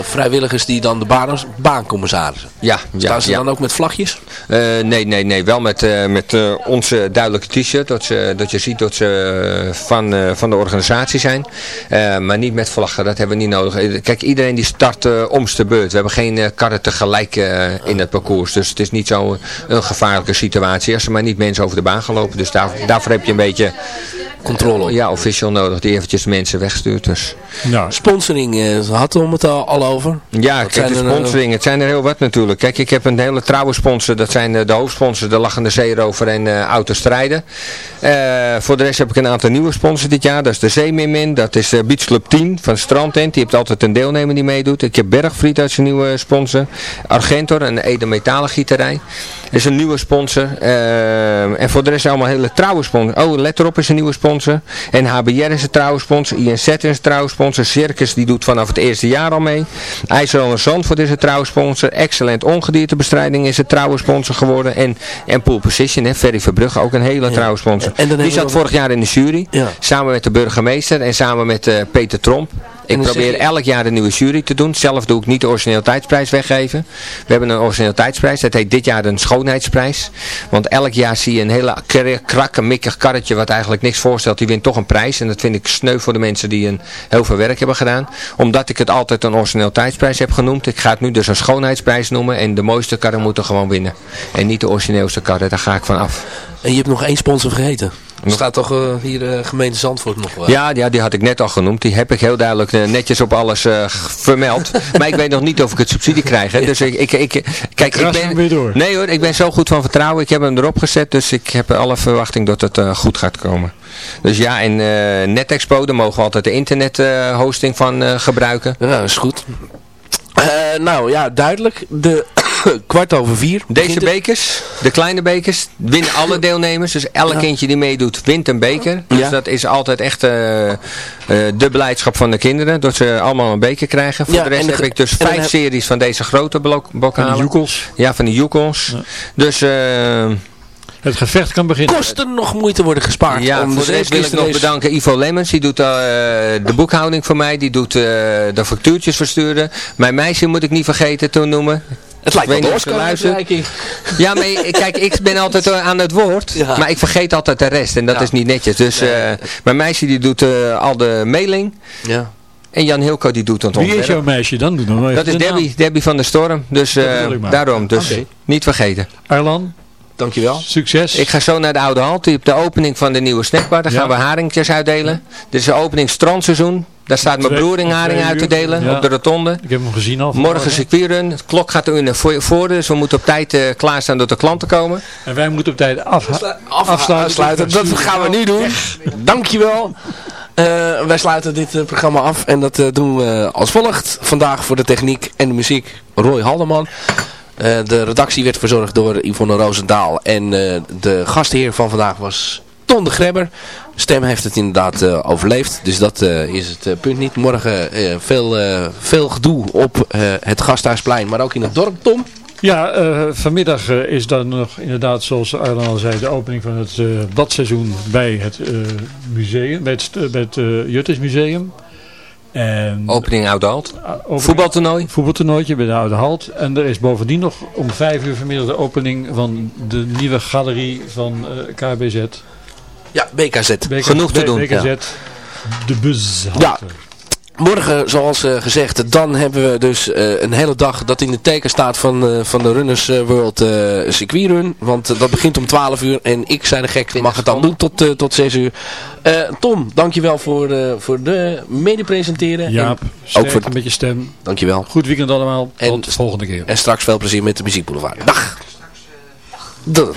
vrijwilligers die dan de baan, baancommissarissen. Ja, ja Staan ze ja. dan ook met vlagjes? Uh, nee, nee, nee. Wel met, uh, met uh, onze duidelijke t-shirt. Dat, ze, dat je ziet dat ze van, van de organisatie zijn. maar niet met vlaggen. Dat hebben we niet nodig. Kijk, iedereen die start omst de beurt. We hebben geen karren tegelijk in het parcours. Dus het is niet zo een gevaarlijke situatie. Als er maar niet mensen over de baan gaan lopen. Dus daar, daarvoor heb je een beetje controle op. Ja, official nodig. Die eventjes mensen wegstuurt. Dus. Nou. Sponsoring, uh, had om het al, al over? Ja, kijk, de sponsoring. Er, het zijn er heel wat natuurlijk. Kijk, ik heb een hele trouwe sponsor. Dat zijn uh, de hoofdsponsors, de Lachende Zeerover en uh, Autostrijden. voor de rest heb ik een aantal nieuwe sponsors dit jaar. Dat is de Zeemermin. Dat is Beach Club 10 van Strandtent. Die heeft altijd een deelnemer die meedoet. Ik heb Bergfried als een nieuwe sponsor. Argentor, een Ede metalen gieterij. Is een nieuwe sponsor. en voor de rest allemaal hele trouwe sponsors. Oh, let erop is een nieuwe sponsor. En HBR is een trouwe sponsor. INZ is een trouwe sponsor. Circus die doet vanaf het eerste jaar al mee. IJsselonder Zandvoort is een trouwe sponsor. Excellent Ongediertebestrijding is een trouwe sponsor geworden. En, en Pool Position, hè, Ferry Verbrugge, ook een hele ja. trouwe sponsor. En die zat vorig jaar in de jury. Ja. Samen met de burgemeester en samen met uh, Peter Tromp. Ik probeer elk jaar een nieuwe jury te doen. Zelf doe ik niet de originaliteitsprijs weggeven. We hebben een originaliteitsprijs. Dat heet dit jaar een schoonheidsprijs. Want elk jaar zie je een hele krakke, mikkig karretje wat eigenlijk niks voorstelt. Die wint toch een prijs. En dat vind ik sneu voor de mensen die een, heel veel werk hebben gedaan. Omdat ik het altijd een originaliteitsprijs heb genoemd. Ik ga het nu dus een schoonheidsprijs noemen. En de mooiste karren moeten gewoon winnen. En niet de origineelste karren. Daar ga ik van af. En je hebt nog één sponsor vergeten. Er staat toch uh, hier uh, gemeente Zandvoort nog wel? Ja, ja, die had ik net al genoemd. Die heb ik heel duidelijk uh, netjes op alles vermeld. maar ik weet nog niet of ik het subsidie krijg. Hè. Dus ik, ik, ik kijk, ik ben, weer door. Nee hoor, ik ben zo goed van vertrouwen. Ik heb hem erop gezet. Dus ik heb alle verwachting dat het goed gaat komen. Dus ja, en NetExpo, daar mogen we altijd de internet hosting van gebruiken. Ja, dat is goed. nou ja, duidelijk. De kwart over vier. Deze bekers, de kleine bekers, winnen alle deelnemers. Dus elk ja. kindje die meedoet, wint een beker. Dus ja. dat is altijd echt uh, uh, de beleidschap van de kinderen. Dat ze allemaal een beker krijgen. Voor ja, de rest de, heb ik dus vijf heb... series van deze grote bokalen. Van de joekels. Ja, van de joekels. Dus... Uh, het gevecht kan beginnen. Kosten nog moeite worden gespaard. Ja, om voor de rest wil ik nog bedanken Ivo Lemmens. Die doet uh, de boekhouding voor mij. Die doet uh, de factuurtjes versturen. Mijn meisje moet ik niet vergeten te noemen. Het lijkt wel de Oscar-uitreiking. Ja, maar kijk, ik ben altijd aan het woord. Ja. Maar ik vergeet altijd de rest. En dat ja. is niet netjes. Dus uh, mijn meisje die doet uh, al de mailing. Ja. En Jan Hilko die doet het ontwerp. Wie is jouw meisje dan? Doe dan dat is Debbie, Debbie van der Storm. Dus uh, daarom. Dus okay. niet vergeten. Arlan? Dankjewel. Succes. Ik ga zo naar de Oude Halt. Op de opening van de nieuwe snackbar. Daar ja. gaan we haringjes uitdelen. Dit is de opening strandseizoen. Daar staat mijn broer in haring uit te delen ja. op de rotonde. Ik heb hem gezien al. Morgen circuitrun. De klok gaat er in voor, voor dus we moeten op tijd uh, klaarstaan dat de klanten komen. En wij moeten op tijd af, af, afsluiten. afsluiten. Dat gaan we nu doen. Dankjewel. Uh, wij sluiten dit uh, programma af en dat uh, doen we als volgt. Vandaag voor de techniek en de muziek Roy Haldeman. Uh, de redactie werd verzorgd door Yvonne Roosendaal. En uh, de gastheer van vandaag was Ton de Grebber. Stem heeft het inderdaad uh, overleefd. Dus dat is het punt niet. Morgen veel, veel gedoe op het Gasthuisplein. Maar ook in het dorp, Tom. Ja, uh, vanmiddag uh, is dan nog inderdaad, zoals Arlan al zei, de opening van het uh, badseizoen bij het museum, bij het, bij het Juttersmuseum. En opening Oude Halt. Voetbaltoernooi. Voetbaltoernooitje bij de Oude Halt. En er is bovendien nog om vijf uur vanmiddag de opening van de nieuwe galerie van uh, KBZ. Ja, BKZ. BKZ. Genoeg te doen. BKZ, ja. de bus. Ja. Morgen, zoals uh, gezegd, dan hebben we dus uh, een hele dag dat in de teken staat van, uh, van de Runners World circuitrun. Want dat begint om 12 uur en ik, zei de gek, mag het dan doen tot, tot 6 uur. Tom, dankjewel voor, voor de mede-presenteren. Ja, ook voor een beetje stem. Dankjewel. Goed weekend allemaal, en, tot de volgende keer. En straks veel plezier met de Muziekboulevard. Dag! Dat.